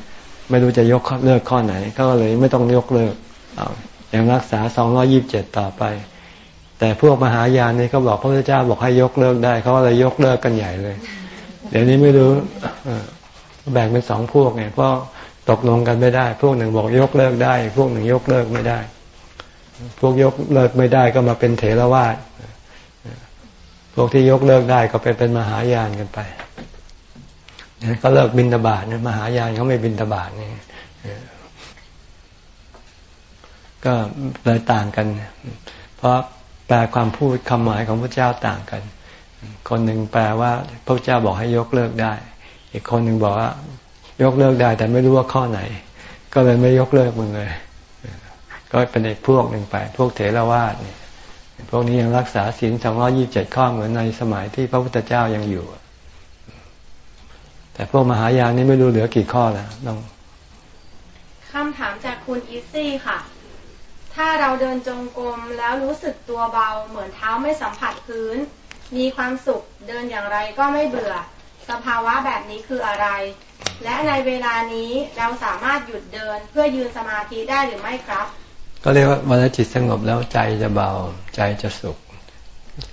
ไม่รู้จะยกเลิกข้อไหน ก็เลยไม่ต้องยกเลิกเอาย่างรักษาสองร้อยิบเจ็ดต่อไป แต่พวกมหายานนี่เขาบอกพระพุทธเจ้าบอกให้ยกเลิกได้เขาเลยยกเลิกกันใหญ่เลย เดี๋ยวนี้ไม่รู้แบ่งเป็นสองพวกไงเพราะตกลงกันไม่ได้ พวกหนึ่งบอกยกเลิกได้ พวกหนึ่งยกเลิกไม่ได้ พวกยกเลิกไม่ได้ก็มาเป็นเถรวาทพวกที่ยกเลิกได้ก็ไปเป็นมหายานกันไปก็เลิกบินตบาทนะมหายานเขาไม่บินตบาทนี่ก็เลยต่างกัน เพราะ แปลความพูดคำหมายของพระเจ้าต่างกัน คนหนึ่งแปลว่าพระเจ้าบอกให้ยกเลิกได้ อีกคนหนึ่งบอกว่า ยกเลิกได้แต่ไม่รู้ว่าข้อไหน ก็เลยไม่ยกเลิกมึงเลย ก็เป็นอีกพวกหนึ่งไป พวกเถรวาทเนี่ยพวกนี้ยังรักษาศีลสองร้อยี่บเจ็ดข้อเหมือนในสมัยที่พระพุทธเจ้ายังอยู่ แต่พวกมหายานนี่ไม่รู้เหลือกี่ข้อแล้วต้องคำถามจากคุณอีซี่ค่ะ ถ้าเราเดินจงกรมแล้วรู้สึกตัวเบา เหมือนเท้าไม่สัมผัสพื้น มีความสุขเดินอย่างไรก็ไม่เบื่อ สภาวะแบบนี้คืออะไร และในเวลานี้เราสามารถหยุดเดินเพื่อยืนสมาธิได้หรือไม่ครับ ก็เรียกว่าวันจิตสงบแล้วใจจะเบาใจจะสุข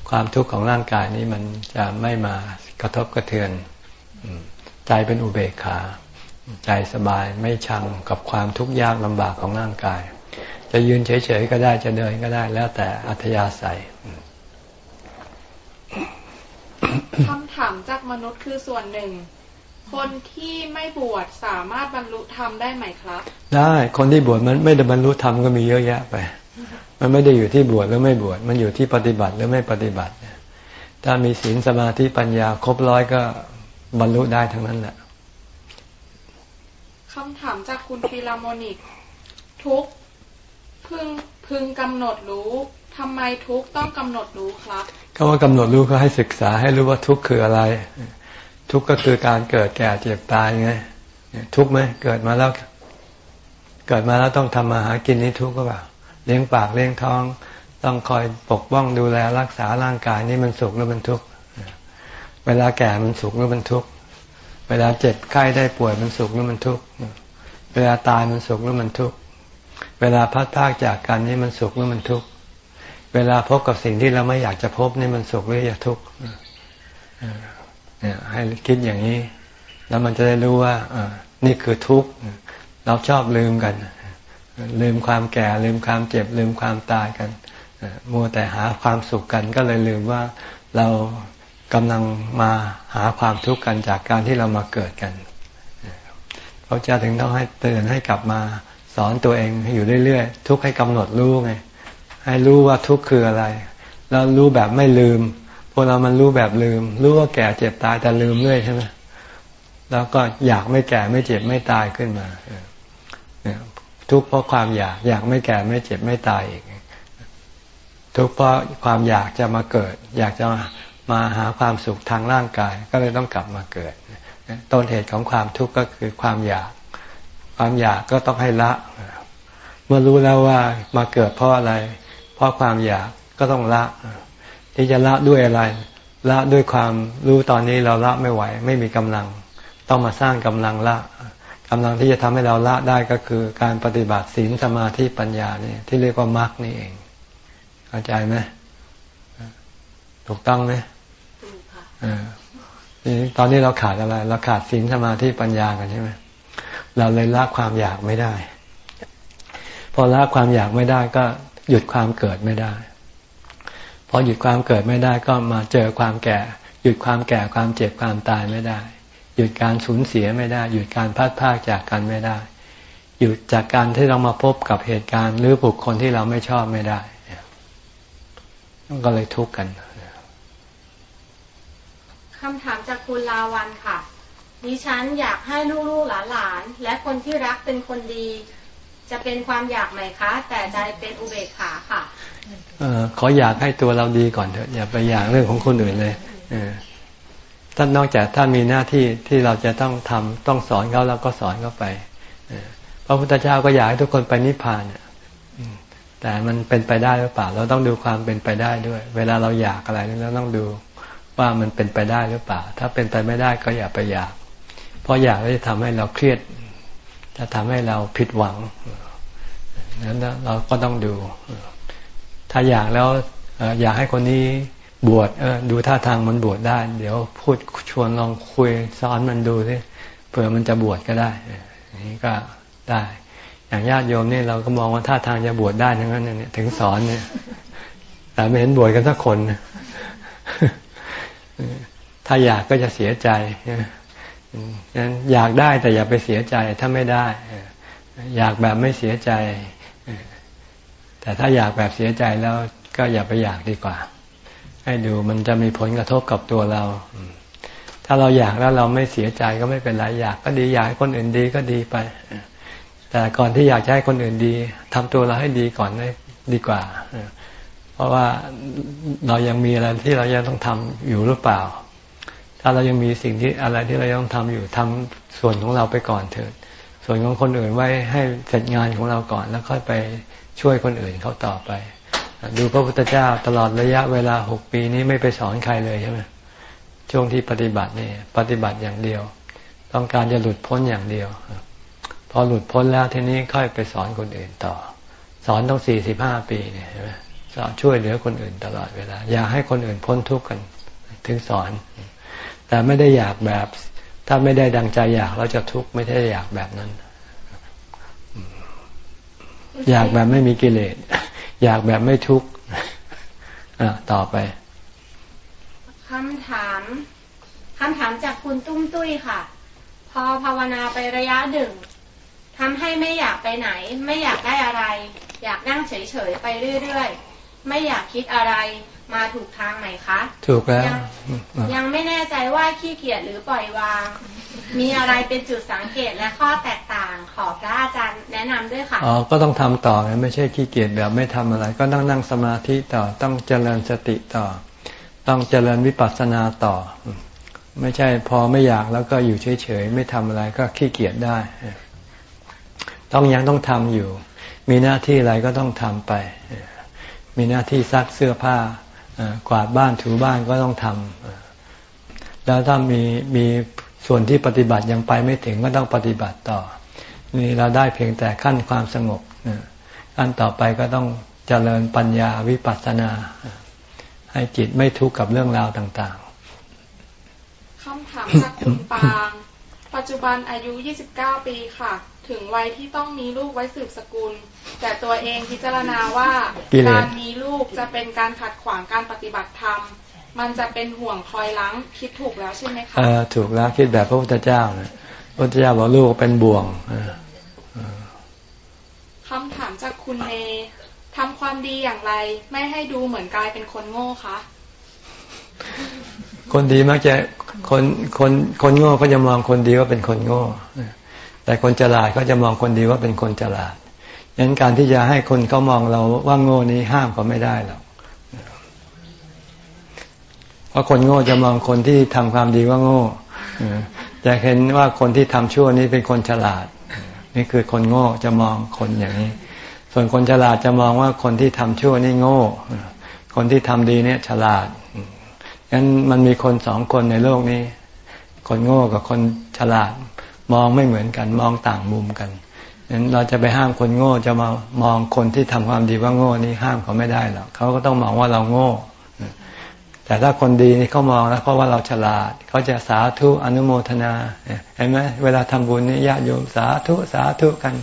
ความทุกข์ของร่างกายนี้มันจะไม่มากระทบกระเทือนใจเป็นอุเบกขา ใจสบายไม่ชังกับความทุกข์ยากลำบากของร่างกาย จะยืนเฉยๆก็ได้จะเดินก็ได้แล้วแต่อัธยาศัยคำถามจากมนุษย์คือส่วนหนึ่ง คนที่ไม่บวชสามารถบรรลุธรรมได้ไหมครับ ได้คนที่บวชมันไม่ได้บรรลุธรรมก็มีเยอะแยะไป มันไม่ได้อยู่ที่บวชหรือไม่บวชมันอยู่ที่ปฏิบัติหรือไม่ปฏิบัติ ถ้ามีศีลสมาธิปัญญาครบร้อยก็บรรลุได้ทั้งนั้นแหละคำถามจากคุณฟิลาโมนิก ทุก พึงพึงกำหนดรู้ทำไมทุกต้องกำหนดรู้ครับก็ว่ากำหนดรู้ก็ให้ศึกษาให้รู้ว่าทุกคืออะไร ทุกก็คือการเกิดแก่เจ็บตายไงทุกไหมเกิดมาแล้ว เกิดมาแล้วต้องทำมาหากินนี่ทุกก็เปล่าเลี้ยงปากเลี้ยงท้อง ต้องคอยปกป้องดูแลรักษาร่างกายนี่มันสุขหรือมันทุกข์เวลาแก่มันสุขหรือมันทุกข์เวลาเจ็บไข้ได้ป่วยมันสุขหรือมันทุกข์เวลาตายมันสุขหรือมันทุกข์ เวลาพัดพากจากกันนี่มันสุขหรือมันทุกข์ เวลาพบกับสิ่งที่เราไม่อยากจะพบนี่มันสุขหรือจะทุกข์เนี่ยให้คิดอย่างนี้ แล้วมันจะได้รู้ว่าอนี่คือทุกข์เราชอบลืมกัน ลืมความแก่ ลืมความเจ็บ ลืมความตายกันมัวแต่หาความสุขกันก็เลยลืมว่าเรากำลังมาหาความทุกข์กันจากการที่เรามาเกิดกัน เขาจะถึงต้องให้เตือนให้กลับมา สอนตัวเองอยู่เรื่อยๆ ทุกให้กำหนดรู้ไง ให้รู้ว่าทุกข์คืออะไร แล้วรู้แบบไม่ลืม พวกเรามันรู้แบบลืม รู้ว่าแก่เจ็บตายแต่ลืมเรื่อยใช่ไหมแล้วก็อยากไม่แก่ไม่เจ็บไม่ตายขึ้นมาทุกข์เพราะความอยาก อยากไม่แก่ไม่เจ็บไม่ตายอีกทุกข์เพราะความอยากจะมาเกิด อยากจะมาหาความสุขทางร่างกาย ก็เลยต้องกลับมาเกิดต้นเหตุของความทุกข์ก็คือความอยาก ความอยากก็ต้องให้ละ เมื่อรู้แล้วว่ามาเกิดเพราะอะไร เพราะความอยากก็ต้องละ ที่จะละด้วยอะไร ละด้วยความรู้ตอนนี้เราละไม่ไหว ไม่มีกำลัง ต้องมาสร้างกำลังละกำลังที่จะทำให้เราละได้ก็คือ การปฏิบัติศีลสมาธิปัญญานี่ที่เรียกว่ามรรคนี่เองเข้าใจไหมถูกต้องไหมตอนนี้เราขาดอะไร เราขาดศีลสมาธิปัญญากันใช่ไหม เราเลยละความอยากไม่ได้ พอละความอยากไม่ได้ก็หยุดความเกิดไม่ได้ พอหยุดความเกิดไม่ได้ก็มาเจอความแก่ หยุดความแก่ความเจ็บความตายไม่ได้ หยุดการสูญเสียไม่ได้ หยุดการพัดพากจากกันไม่ได้ หยุดจากการที่เรามาพบกับเหตุการณ์หรือบุคคลที่เราไม่ชอบไม่ได้ก็เลยทุกข์กันคำถามจากคุณลาวันค่ะ ดิฉันอยากให้ลูกๆหลานๆและคนที่รักเป็นคนดี จะเป็นความอยากไหมคะ แต่ใจเป็นอุเบกขาค่ะออขออยากให้ตัวเราดีก่อนเถอะอย่าไปอยากเรื่องของคนอื่นเลยท่านนอกจากถ้ามีหน้าที่ที่เราจะต้องทำต้องสอนเขาเราก็สอนเขาไปพระพุทธเจ้าก็อยากให้ทุกคนไปนิพพานแต่มันเป็นไปได้หรือเปล่า เราต้องดูความเป็นไปได้ด้วย เวลาเราอยากอะไรเราต้องดูว่ามันเป็นไปได้หรือเปล่า ถ้าเป็นไปไม่ได้ก็อย่าไปอยาก เพราะอยากจะทำให้เราเครียด จะทำให้เราผิดหวังนั้นเราก็ต้องดู ถ้าอยากแล้วอยากให้คนนี้บวชดูท่าทางมันบวชได้ เดี๋ยวพูดชวนลองคุยสอนมันดูสิเผื่อมันจะบวชก็ได้นี้ก็ได้ อย่างญาติโยมนี่เราก็มองว่าท่าทางจะบวชได้ทั้งนั้นเนี่ยถึงสอนเนี่ย แต่ไม่เห็นบวชกันสักคนถ้าอยากก็จะเสียใจ นั้นอยากได้แต่อย่าไปเสียใจถ้าไม่ได้ อยากแบบไม่เสียใจ แต่ถ้าอยากแบบเสียใจแล้วก็อย่าไปอยากดีกว่า ให้ดูมันจะมีผลกระทบกับตัวเรา ถ้าเราอยากแล้วเราไม่เสียใจก็ไม่เป็นไรอยากก็ดีอยากให้คนอื่นดีก็ดีไป แต่ก่อนที่อยากให้คนอื่นดีทำตัวเราให้ดีก่อนได้ดีกว่า เพราะว่าเรายังมีอะไรที่เรายังต้องทำอยู่หรือเปล่าถ้ถ้า เรายังมีสิ่งที่อะไรที่เราต้องทำอยู่ทำส่วนของเราไปก่อนเถิดส่วนของคนอื่นไว้ให้เสร็จงานของเราก่อนแล้วค่อยไปช่วยคนอื่นเขาต่อไป ดูพระพุทธเจ้าตลอดระยะเวลาหกปีนี้ไม่ไปสอนใครเลยใช่ไหมช่วงที่ปฏิบัตินี่ปฏิบัติอย่างเดียว ต้องการจะหลุดพ้นอย่างเดียว พอหลุดพ้นแล้วทีนี้ค่อยไปสอนคนอื่นต่อ สอนต้องสี่สิบห้าปีเนี่ยใช่ไหมสอนช่วยเหลือคนอื่นตลอดเวลา อยากให้คนอื่นพ้นทุกข์กันถึงสอน แต่ไม่ได้อยากแบบ ถ้าไม่ได้ดังใจอยากเราจะทุกข์ไม่ได้อยากแบบนั้น อยากแบบไม่มีกิเลสอยากแบบไม่ทุกข์ต่อไปคำถามคำถามจากคุณตุ้มตุ้ยค่ะ พอภาวนาไประยะหนึ่งทำให้ไม่อยากไปไหน ไม่อยากได้อะไร อยากนั่งเฉยๆไปเรื่อยๆ ไม่อยากคิดอะไร มาถูกทางไหมคะ ถูกแล้ว ยังไม่แน่ใจว่าขี้เกียจหรือปล่อยวาง มีอะไรเป็นจุดสังเกตและข้อแตกต่างขอพระอาจารย์แนะนำด้วยค่ะอ๋อก็ต้องทำต่อไม่ใช่ขี้เกียจแบบไม่ทำอะไร ก็ต้องนั่งสมาธิต่อต้องเจริญสติต่อ ต้องเจริญวิปัสสนาต่อ ไม่ใช่พอไม่อยากแล้วก็อยู่เฉยๆไม่ทำอะไรก็ขี้เกียจได้ ต้องยังต้องทำอยู่ มีหน้าที่อะไรก็ต้องทำไป มีหน้าที่ซักเสื้อผ้า กวาดบ้านถูบ้านก็ต้องทำแล้วถ้ามีมีส่วนที่ปฏิบัติยังไปไม่ถึงก็ต้องปฏิบัติต่อ นี่เราได้เพียงแต่ขั้นความสงบขั้นต่อไปก็ต้องเจริญปัญญาวิปัสสนา ให้จิตไม่ทุกข์กับเรื่องราวต่างๆคำถามจากคุณปาง ปัจจุบันอายุ 29 ปีค่ะ ถึงวัยที่ต้องมีลูกไว้สืบสกุล แต่ตัวเองพิจารณาว่าการมีลูกจะเป็นการขัดขวางการปฏิบัติธรรม มันจะเป็นห่วงคอยล้างคิดถูกแล้วใช่ไหมคะเออถูกแล้วคิดแบบพระพุทธเจ้านะพระพุทธเจ้าบอกลูกเป็นบ่วงคำถามจากคุณเนทำความดีอย่างไร ไม่ให้ดูเหมือนกลายเป็นคนโง่คะคนดีมักจะคนคนคนโง่ก็จะมองคนดีว่าเป็นคนโง่ แต่คนฉลาดเขาจะมองคนดีว่าเป็นคนฉลาดยันการที่จะให้คนเขามองเราว่าโง่นี้ห้ามเขาไม่ได้หรอกเพราะคนโง่จะมองคนที่ทำความดีว่าโง่จะเห็นว่าคนที่ทำชั่วนี้เป็นคนฉลาด นี่คือคนโง่จะมองคนอย่างนี้ ส่วนคนฉลาดจะมองว่าคนที่ทำชั่วนี่โง่ คนที่ทำดีเนี่ยฉลาดงั้นมันมีคนสองคนในโลกนี้ คนโง่กับคนฉลาด มองไม่เหมือนกันมองต่างมุมกันนั้นเราจะไปห้ามคนโง่จะมามองคนที่ทำความดีว่าโง่นี่ห้ามเขาไม่ได้หรอกเขาก็ต้องมองว่าเราโง่ แต่ถ้าคนดีนี่เขามองแล้วเพราะว่าเราฉลาดเขาจะสาธุอนุโมทนาเห็นไหมเวลาทำบุญนี่ญาติโยมสาธุสาธุกัน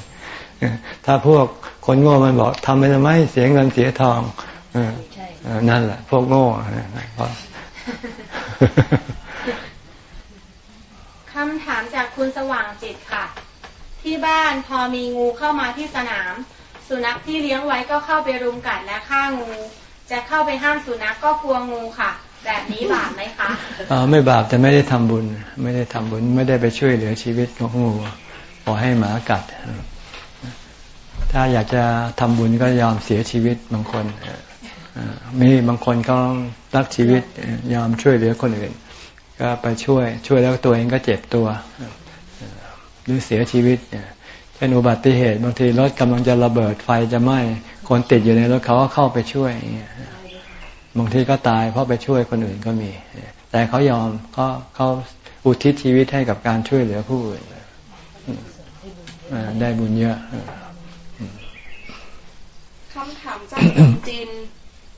ถ้าพวกคนโง่มันบอกทำไปทำไมเสียเงินเสียทองนั่นแหละ พวกโง่ คำถามจากคุณสว่างจิตค่ะ ที่บ้านพอมีงูเข้ามาที่สนาม สุนัขที่เลี้ยงไว้ก็เข้าไปรุมกัดและฆ่างู จะเข้าไปห้ามสุนัขก็กลัวงูค่ะ แบบนี้บาปไหมคะอ๋อไม่บาปแต่ไม่ได้ทำบุญ ไม่ได้ทำบุญไม่ได้ไปช่วยเหลือชีวิตของงูปล่อให้หมากัด ถ้าอยากจะทำบุญก็ยอมเสียชีวิตบางคนมีบางคนก็รักชีวิตยอมช่วยเหลือคนอื่น ก็ไปช่วยช่วยแล้วตัวเองก็เจ็บตัว หรือเสียชีวิตเช่นอุบัติเหตุบางทีรถกำลังจะระเบิดไฟจะไหม้คนติดอยู่ในรถเขาก็เข้าไปช่วยบางทีก็ตายเพราะไปช่วยคนอื่นก็มี แต่เขายอมเขาเขาอุทิศชีวิตให้กับการช่วยเหลือผู้อื่นได้บุญเยอะคำถามจากจิน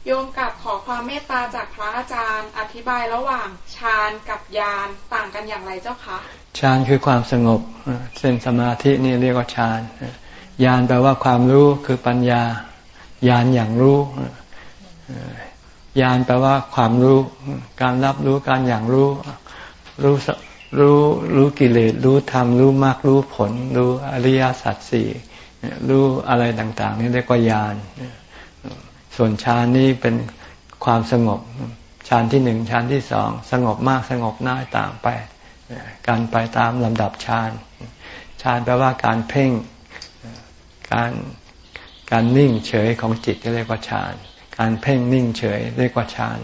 โยมกับขอความเมตตาจากพระอาจารย์ อธิบายระหว่างฌานกับญาณต่างกันอย่างไรเจ้าคะฌานคือความสงบเส้นสมาธินี่เรียกว่าฌานญาณแปลว่าความรู้คือปัญญาญาณอย่างรู้ญาณแปลว่าความรู้ การรับรู้การอย่างรู้ รู้รู้รู้กิเลสรู้ธรรมรู้มรรครู้ผล รู้อริยสัจสี่รู้อะไรต่าง ๆ นี่เรียกว่าญาณ ส่วนฌานนี้เป็นความสงบฌานที่หนึ่งฌานที่สองสงบมากสงบน้อยต่างไป การไปตามลำดับฌานฌานแปลว่าการเพ่งการการนิ่งเฉยของจิตเรียกว่าฌาน การเพ่งนิ่งเฉยเรียกว่าฌาน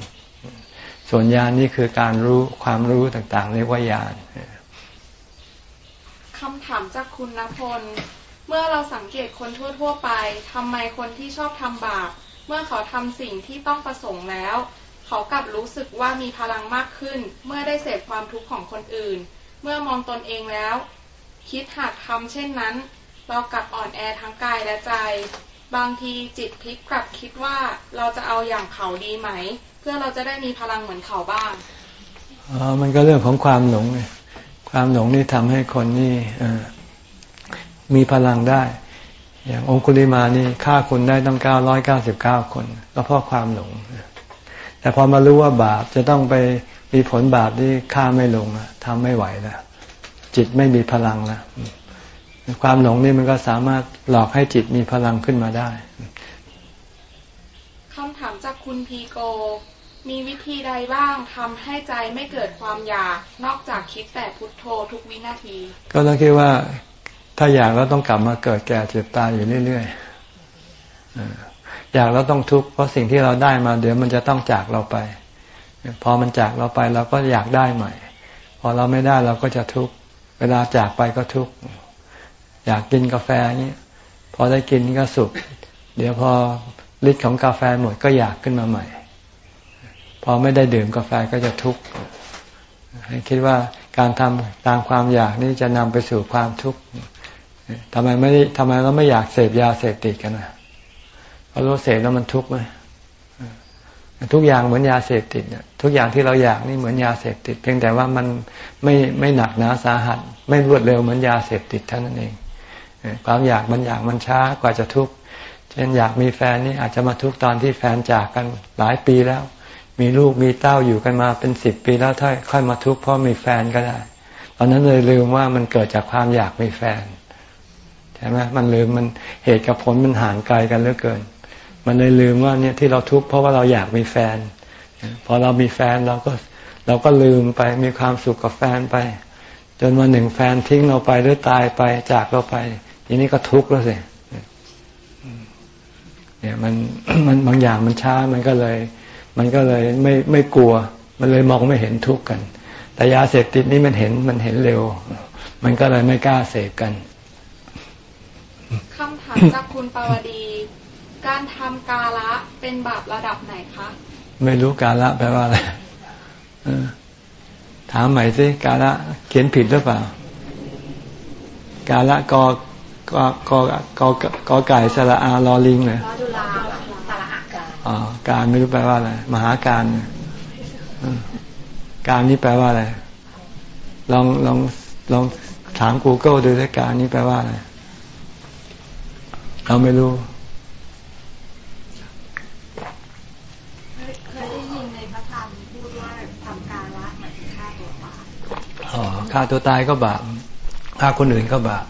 ส่วนญาณนี่คือการรู้ความรู้ต่างๆ เรียกว่าญาณคำถามจากคุณณพล เมื่อเราสังเกตคนทั่ว ๆ ไปทำไมคนที่ชอบทำบาป เมื่อเขาทำสิ่งที่ต้องประสงค์แล้ว เขากลับรู้สึกว่ามีพลังมากขึ้น เมื่อได้เสพความทุกข์ของคนอื่น เมื่อมองตนเองแล้ว คิดหากทำเช่นนั้น เรากลับอ่อนแอทั้งกายและใจ บางทีจิตพลิกกลับคิดว่าเราจะเอาอย่างเขาดีไหม เพื่อเราจะได้มีพลังเหมือนเขาบ้างอ๋อมันก็เรื่องของความหลงความหลงนี่ทำให้คนนี่มีพลังได้ อย่างองคุลิมานี่ฆ่าคนได้ต้องเก้าร้อยเก้าสิบเก้าคนก็เพราะความหลง แต่พอมารู้ว่าบาปจะต้องไปมีผลบาปที่ฆ่าไม่ลงทำไม่ไหวแล้วจิตไม่มีพลังแล้วความหลงนี่มันก็สามารถหลอกให้จิตมีพลังขึ้นมาได้คำถามจากคุณพีโก มีวิธีใดบ้างทำให้ใจไม่เกิดความอยาก นอกจากคิดแต่พุทโธทุกวินาที ก็ต้องคิดว่า ถ้าอยากแล้วต้องกลับมาเกิดแก่เจ็บตายอยู่เรื่อยๆอยากแล้วต้องทุกข์เพราะสิ่งที่เราได้มา เดี๋ยวมันจะต้องจากเราไป พอมันจากเราไปเราก็อยากได้ใหม่ พอเราไม่ได้เราก็จะทุกข์เวลาจากไปก็ทุกข์อยากกินกาแฟนี้พอได้กินก็สุข เดี๋ยวพอฤทธิ์ของกาแฟหมดก็อยากขึ้นมาใหม่ พอไม่ได้ดื่มกาแฟก็จะทุกข์ให้คิดว่าการทำตามความอยากนี่จะนำไปสู่ความทุกข์ ทำไมไม่ทำไมเราไม่อยากเสพยาเสพติดกันนะเพราะรู้เสพแล้วมันทุกข์ไหมทุกอย่างเหมือนยาเสพติดเนี่ยทุกอย่างที่เราอยากนี่เหมือนยาเสพติด เพียงแต่ว่ามันไม่ไม่หนักหนาสาหัส ไม่รวดเร็วเหมือนยาเสพติดเท่านั้นเองความอยากมันอยากมันช้ากว่าจะทุกข์เช่นอยากมีแฟนนี่อาจจะมาทุกข์ตอนที่แฟนจากกันหลายปีแล้ว มีลูกมีเต้าอยู่กันมาเป็นสิบปีแล้วถ้าค่อยมาทุกข์เพราะมีแฟนก็ได้ ตอนนั้นเลยลืมว่ามันเกิดจากความอยากมีแฟน ใช่ไหมมันลืมมันเหตุกับผลมันห่างไกลกันเหลือเกิน มันเลยลืมว่าเนี่ยที่เราทุกข์เพราะว่าเราอยากมีแฟน พอเรามีแฟนเราก็เราก็ลืมไปมีความสุขกับแฟนไป จนวันหนึ่งแฟนทิ้งเราไปหรือตายไปจากเราไปทีนี้ก็ทุกข์แล้วสิเนี่ยมันมันบางอย่างมันช้ามันก็เลย มันก็เลยไม่ไม่กลัว มันเลยมองไม่เห็นทุกข์กัน แต่ยาเสพติดนี่มันเห็นมันเห็นเร็ว มันก็เลยไม่กล้าเสพกัน คำถามจากคุณปาวดี การทำกาละเป็นบาประดับไหนคะ ไม่รู้กาละแปลว่าอะไรถามใหม่สิกาละเขียนผิดหรือเปล่า กาละกอกอกอกอกอไก่สระอาลอลิงเลยอ๋อการไม่รู้แปลว่าอะไรมหาการการนี้แปลว่าอะไรลองลองลองถาม Google ดูสิการนี้แปลว่าอะไร เราไม่รู้เคยได้ยินในพระธรรมพูดว่าทำการละหมายถึงฆ่าตัวตายอ๋อฆ่าตัวตายก็บาปฆ่าคนอื่นก็บาป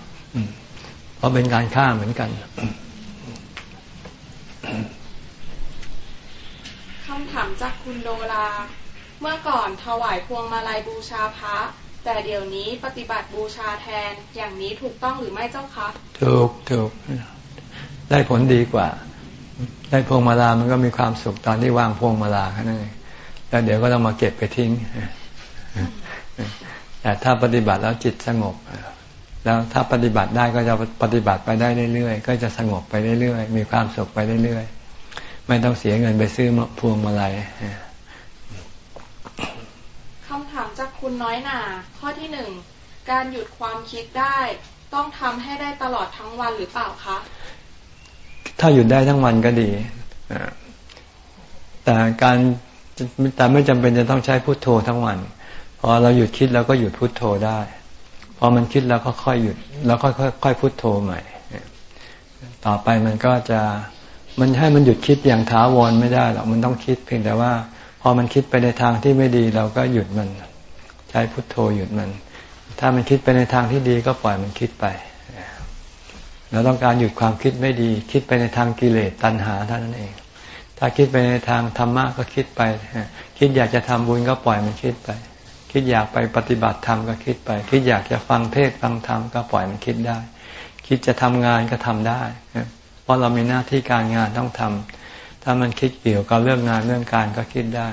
เพราะเป็นการฆ่าเหมือนกันถามจากคุณโดลา เมื่อก่อนถวายพวงมาลัยบูชาพระ แต่เดี๋ยวนี้ปฏิบัติบูชาแทนอย่างนี้ถูกต้องหรือไม่เจ้าคะถูกถูก ได้ผลดีกว่า ได้พวงมาลามันก็มีความสุขตอนที่วางพวงมาลาแค่นั้นเองแล้วเดี๋ยวก็ต้องมาเก็บไปทิ้งแต่ถ้าปฏิบัติแล้วจิตสงบแล้วถ้าปฏิบัติได้ก็จะปฏิบัติไปได้เรื่อยๆ ก็จะสงบไปเรื่อยๆ มีความสุขไปเรื่อยๆ ไม่ต้องเสียเงินไปซื้อพวงมาลัยคำถามจากคุณน้อยหนาข้อที่หนึ่ง การหยุดความคิดได้ ต้องทำให้ได้ตลอดทั้งวันหรือเปล่าคะ ถ้าหยุดได้ทั้งวันก็ดี แต่การแต่ไม่จำเป็นจะต้องใช้พุทโธทั้งวัน พอเราหยุดคิดเราก็หยุดพุทโธได้ พอมันคิดแล้วก็ค่อยหยุดแล้วค่อยค่อยพุทโธใหม่ ต่อไปมันก็จะมันให้มันหยุดคิดอย่างท้าวรไม่ได้หรอกมันต้องคิดเพียงแต่ว่า พอมันคิดไปในทางที่ไม่ดีเราก็หยุดมัน ใช้พุทโธหยุดมัน ถ้ามันคิดไปในทางที่ดีก็ปล่อยมันคิดไป เราต้องการหยุดความคิดไม่ดี คิดไปในทางกิเลสตัณหาเท่านั้นเอง ถ้าคิดไปในทางธรรมะก็คิดไป คิดอยากจะทำบุญก็ปล่อยมันคิดไป คิดอยากไปปฏิบัติธรรมก็คิดไป คิดอยากจะฟังเทศฟังธรรมก็ปล่อยมันคิดได้ คิดจะทำงานก็ทำได้ราะเรามีหน้าที่การงานต้องทำถ้ามันคิดเกี่ยวกับเรื่องงานเรื่องการก็คิดได้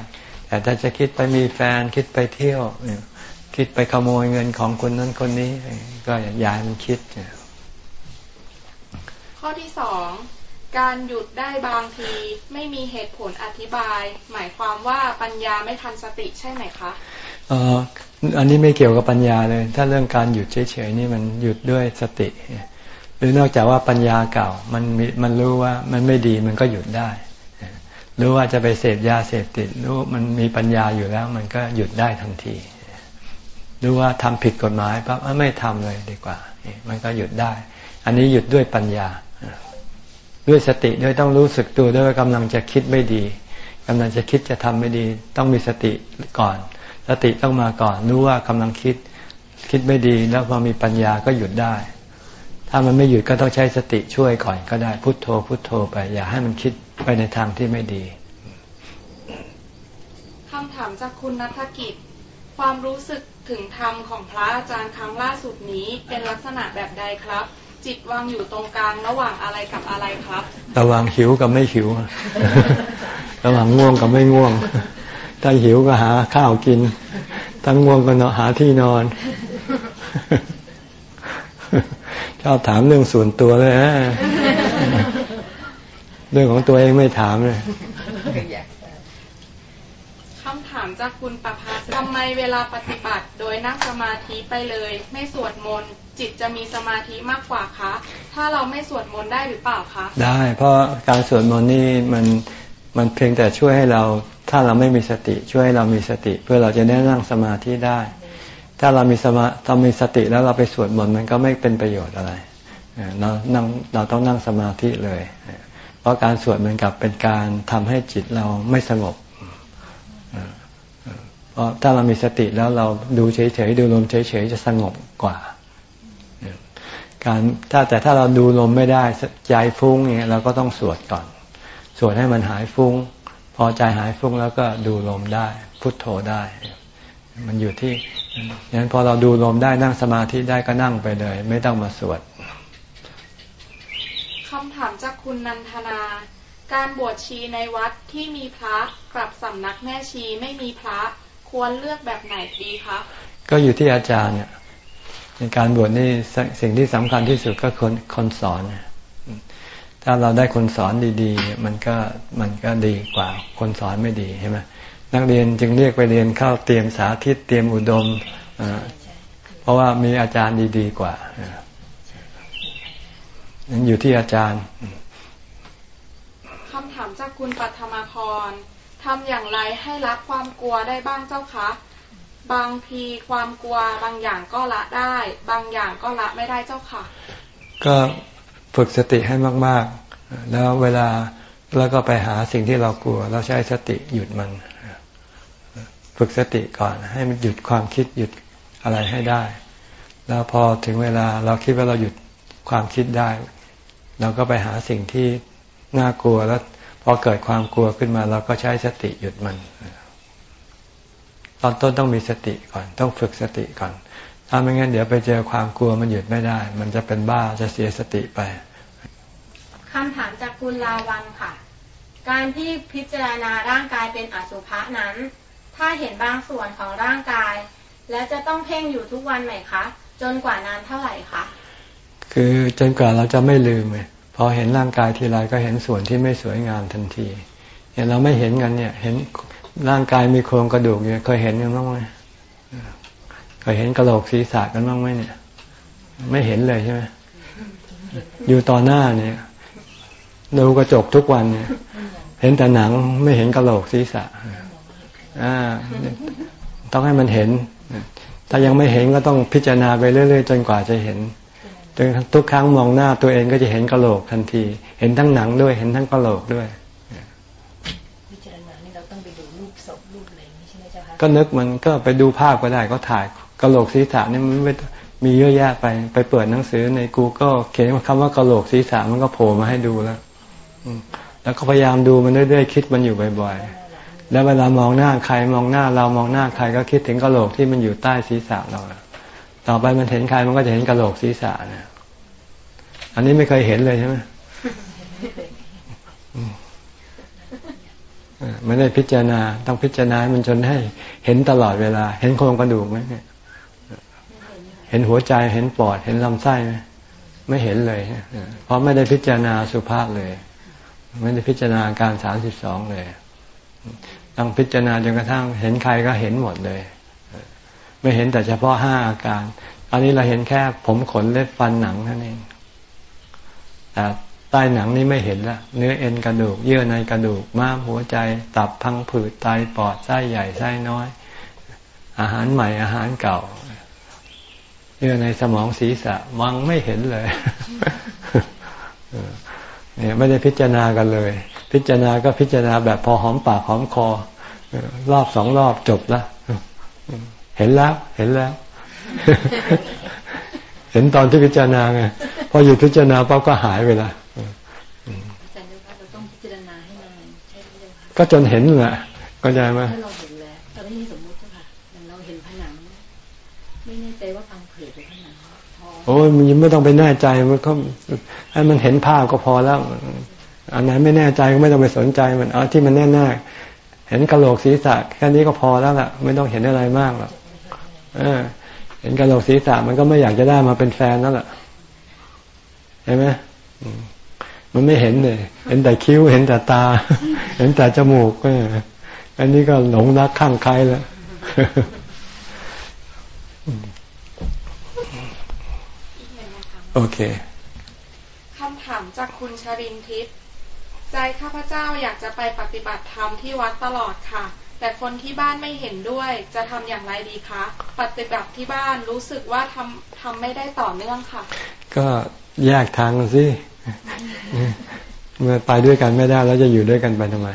แต่ถ้าจะคิดไปมีแฟนคิดไปเที่ยว คิดไปขโมยเงินของคนนั้นคนนี้ ก็อย่าให้มันคิด ข้อที่สองการหยุดได้บางทีไม่มีเหตุผลอธิบาย หมายความว่าปัญญาไม่ทันสติใช่ไหมคะอออันนี้ไม่เกี่ยวกับปัญญาเลย ถ้าเรื่องการหยุดเฉยๆนี่มันหยุดด้วยสติ หรือนอกจากว่าปัญญาเก่ามันมันรู้ว่ามันไม่ดีมันก็หยุดได้รู้ว่าจะไปเสพยาเสพติดรู้มันมีปัญญาอยู่แล้ว มันก็หยุดได้ทันทีรู้ว่าทำผิดกฎหมายปั๊บไม่ทำเลยดีกว่า มันก็หยุดได้ อันนี้หยุดด้วยปัญญา ด้วยสติด้วยต้องรู้สึกตัวด้วยว่ากำลังจะคิดไม่ดีกำลังจะคิดจะทำไม่ดี ต้องมีสติก่อน สติต้องมาก่อน รู้ว่ากำลังคิดคิดไม่ดีแล้วพอมีปัญญาก็หยุดได้ ถ้ามันไม่หยุดก็ต้องใช้สติช่วยก่อนก็ได้พุโทโธ พุโทโธไป อย่าให้มันคิดไปในทางที่ไม่ดีคำถามจากคุณนัฐกิจ ความรู้สึกถึงธรรมของพระอาจารย์ครั้งล่าสุดนี้เป็นลักษณะแบบใดครับ จิตวางอยู่ตรงกลางระหว่างอะไรกับอะไรครับ ระหว่างหิวกับไม่หิว ระหว่างง่วงกับไม่ง่วง ถ้าหิวก็หาข้าวกิน ถ้าง่วงก็นอนหาที่นอน ชอบถามเรื่องส่วนตัวเลยะเรื่องของตัวเองไม่ถามเลยค จากคุณประพัฒทำไมเวลาปฏิบัติโดยนั่งสมาธิไปเลย ไม่สวดมนต์จิตจะมีสมาธิมากกว่าคะ ถ้าเราไม่สวดมนต์ได้หรือเปล่าคะ ได้ เพราะการสวดมนต์นี่มันมันเพียงแต่ช่วยให้เราถ้าเราไม่มีสติช่วยให้เรามีสติ เพื่อเราจะได้นั่งสมาธิได้ ถ้าเรามีสมาเรามีสติแล้วเราไปสวดมนต์มันก็ไม่เป็นประโยชน์อะไรเรานั่งเราต้องนั่งสมาธิเลย เพราะการสวดเหมือนกับเป็นการทำให้จิตเราไม่สงบ ถ้าเรามีสติแล้วเราดูเฉยๆดูลมเฉยๆจะสงบกว่า การถ้าแต่ถ้าเราดูลมไม่ได้ใจฟุ้งเนี่ยเราก็ต้องสวดก่อน สวดให้มันหายฟุ้ง พอใจหายฟุ้งแล้วก็ดูลมได้ พุทโธได้ มันอยู่ที่ย่างนั้นพอเราดูลมได้นั่งสมาธิได้ก็นั่งไปเลย ไม่ต้องมาสวดคำถามจากคุณนันทนา การบวชชีในวัดที่มีพระกลับสำนักแม่ชีไม่มีพระ ควรเลือกแบบไหนดีคะก็อยู่ที่อาจารย์เนี่ยในการบวชนี่สิ่งที่สำคัญที่สุดก็คนคนสอน ถ้าเราได้คนสอนดีๆ มันก็มันก็ดีกว่าคนสอนไม่ดีใช่ไหมนักเรียนจึงเรียกไปเรียนเข้าเตรียมสาธิตเตรียมอุดม เพราะว่ามีอาจารย์ดีๆกว่านั้นอยู่ที่อาจารย์คำถามจากคุณปัทมาพร ทำอย่างไรให้ละความกลัวได้บ้างเจ้าคะ บางทีความกลัวบางอย่างก็ละได้ บางอย่างก็ละไม่ได้เจ้าค่ะ ก็ฝึกสติให้มาก ๆ แล้วเวลาแล้วก็ไปหาสิ่งที่เรากลัว เราใช้สติหยุดมัน ฝึกสติก่อน ให้มันหยุดความคิดหยุดอะไรให้ได้ แล้วพอถึงเวลาเราคิดว่าเราหยุดความคิดได้ เราก็ไปหาสิ่งที่น่ากลัวแล้ว อเกิดความกลัวขึ้นมา เราก็ใช้สติหยุดมัน ตอนต้นต้องมีสติก่อน ต้องฝึกสติก่อน ถ้าไม่งั้นเดี๋ยวไปเจอความกลัวมันหยุดไม่ได้ มันจะเป็นบ้าจะเสียสติไปคำถามจากคุณลาวันค่ะ การที่พิจารณาร่างกายเป็นอสุภะนั้น ถ้าเห็นบางส่วนของร่างกาย แล้วจะต้องเพ่งอยู่ทุกวันไหมคะ จนกว่านานเท่าไหร่คะคือจนกว่าเราจะไม่ลืมไง พอเห็นร่างกายทีไรก็เห็นส่วนที่ไม่สวยงามทันทีเห็นเราไม่เห็นกันเนี่ย เห็นร่างกายมีโครงกระดูกเนี่ยเคยเห็นกันบ้างไหมเคยเห็นกระโหลกศีรษะกันบ้างไหมเนี่ย ไม่เห็นเลยใช่ไหมอยู่ต่อหน้าเนี่ยดูกระจกทุกวันเนี่ย เห็นแต่หนังไม่เห็นกระโหลกศีรษะอ่าต้องให้มันเห็น ถ้ายังไม่เห็นก็ต้องพิจารณาไปเรื่อยๆ จนกว่าจะเห็น จนทุกครั้งมองหน้าตัวเองก็จะเห็นกระโหลกทันที เห็นทั้งหนังด้วย เห็นทั้งกระโหลกด้วยก็นึกมันก็ไปดูภาพก็ได้ก็ถ่ายกระโหลกศีรษะนี่มันไม่มีเยอะแยะไป ไปเปิดหนังสือใน Google เขียนคำว่ากระโหลกศีรษะมันก็โผล่มาให้ดูแล้วแล้วก็พยายามดูมันเรื่อยๆคิดมันอยู่บ่อยๆ แล้วเวลามองหน้าใครมองหน้าเรามองหน้าใครก็คิดถึงกระโหลกที่มันอยู่ใต้ศีรษะเรา ต่อไปมันเห็นใครมันก็จะเห็นกระโหลกศีรษะเนี่ยอันนี้ไม่เคยเห็นเลยใช่ไหมไม่ได้พิจารณา ต้องพิจารณามันจนให้เห็นตลอดเวลา เห็นโครงกระดูกไหมเนี่ยเห็นหัวใจเห็นปอด เห็นลำไส้ไหมไม่เห็นเลยเพราะไม่ได้พิจารณาสุภาพเลย ไม่ได้พิจารณาการสามสิบสองเลย ต้องพิจารณาจนกระทั่งเห็นใครก็เห็นหมดเลย ไม่เห็นแต่เฉพาะห้าอาการตอนนี้เราเห็นแค่ผมขนเล็บฟันหนังนั่นเองแต่ใต้หนังนี่ไม่เห็นละเนื้อเอ็นกระดูก เยื่อในกระดูกม้ามหัวใจ ตับพังผืดไตปอดไส้ใหญ่ไส้น้อย อาหารใหม่อาหารเก่าเยื่อในสมองศีรษะมังไม่เห็นเลยเนี่ยไม่ได้พิจารณากันเลย พิจารณาก็พิจารณาแบบพอหอมปากหอมคอรอบสองรอบจบแล้ว เห็นแล้ว เห็นแล้ว เห็นตอนที่พิจารณาไงพอหยุดพิจารณาปั๊บก็หายไปละก็จนเห็นแหละก็ใจไหมถ้าเราเห็นแล้วเราไม่มีสมมุติค่ะเราเห็นผนัง ไม่แน่ใจว่าพังผืดหรือผนังโอ้ยมันยังไม่ต้องไปแน่ใจมันก็ให้มันเห็นภาพก็พอแล้วอันไหนไม่แน่ใจก็ไม่ต้องไปสนใจมันเอาที่มันแน่แน่เห็นกระโหลกศีรษะแค่นี้ก็พอแล้วล่ะ ไม่ต้องเห็นอะไรมากหรอก เห็นกระโหลกศีรษะมันก็ไม่อยากจะได้มาเป็นแฟนนั่นแหละเห็นไหมมันไม่เห็นเลยเห็นแต่คิ้วเห็นแต่ตา เห็นแต่จมูกอันนี้ก็หลงรักข้างใครแล้วโอเคคำถามจากคุณชรินทิพย์ใจข้าพเจ้าอยากจะไปปฏิบัติธรรมที่วัดตลอดค่ะ แต่คนที่บ้านไม่เห็นด้วย จะทำอย่างไรดีคะ ปฏิบัติที่บ้านรู้สึกว่าทำทำไม่ได้ต่อเนื่องค่ะ ก็แยกทางสิเมื่อไปด้วยกันไม่ได้แล้วจะอยู่ด้วยกันไปทำไม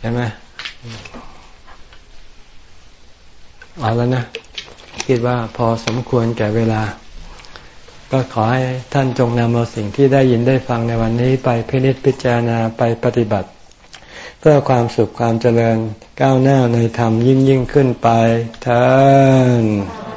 ใช่ไหมเอาแล้วนะคิดว่าพอสมควรแก่เวลา ก็ขอให้ท่านจงนำเอาสิ่งที่ได้ยินได้ฟังในวันนี้ไปพินิจพิจารณาไปปฏิบัติ เพื่อความสุขความเจริญก้าวหน้าในธรรมยิ่งยิ่งขึ้นไปเถิด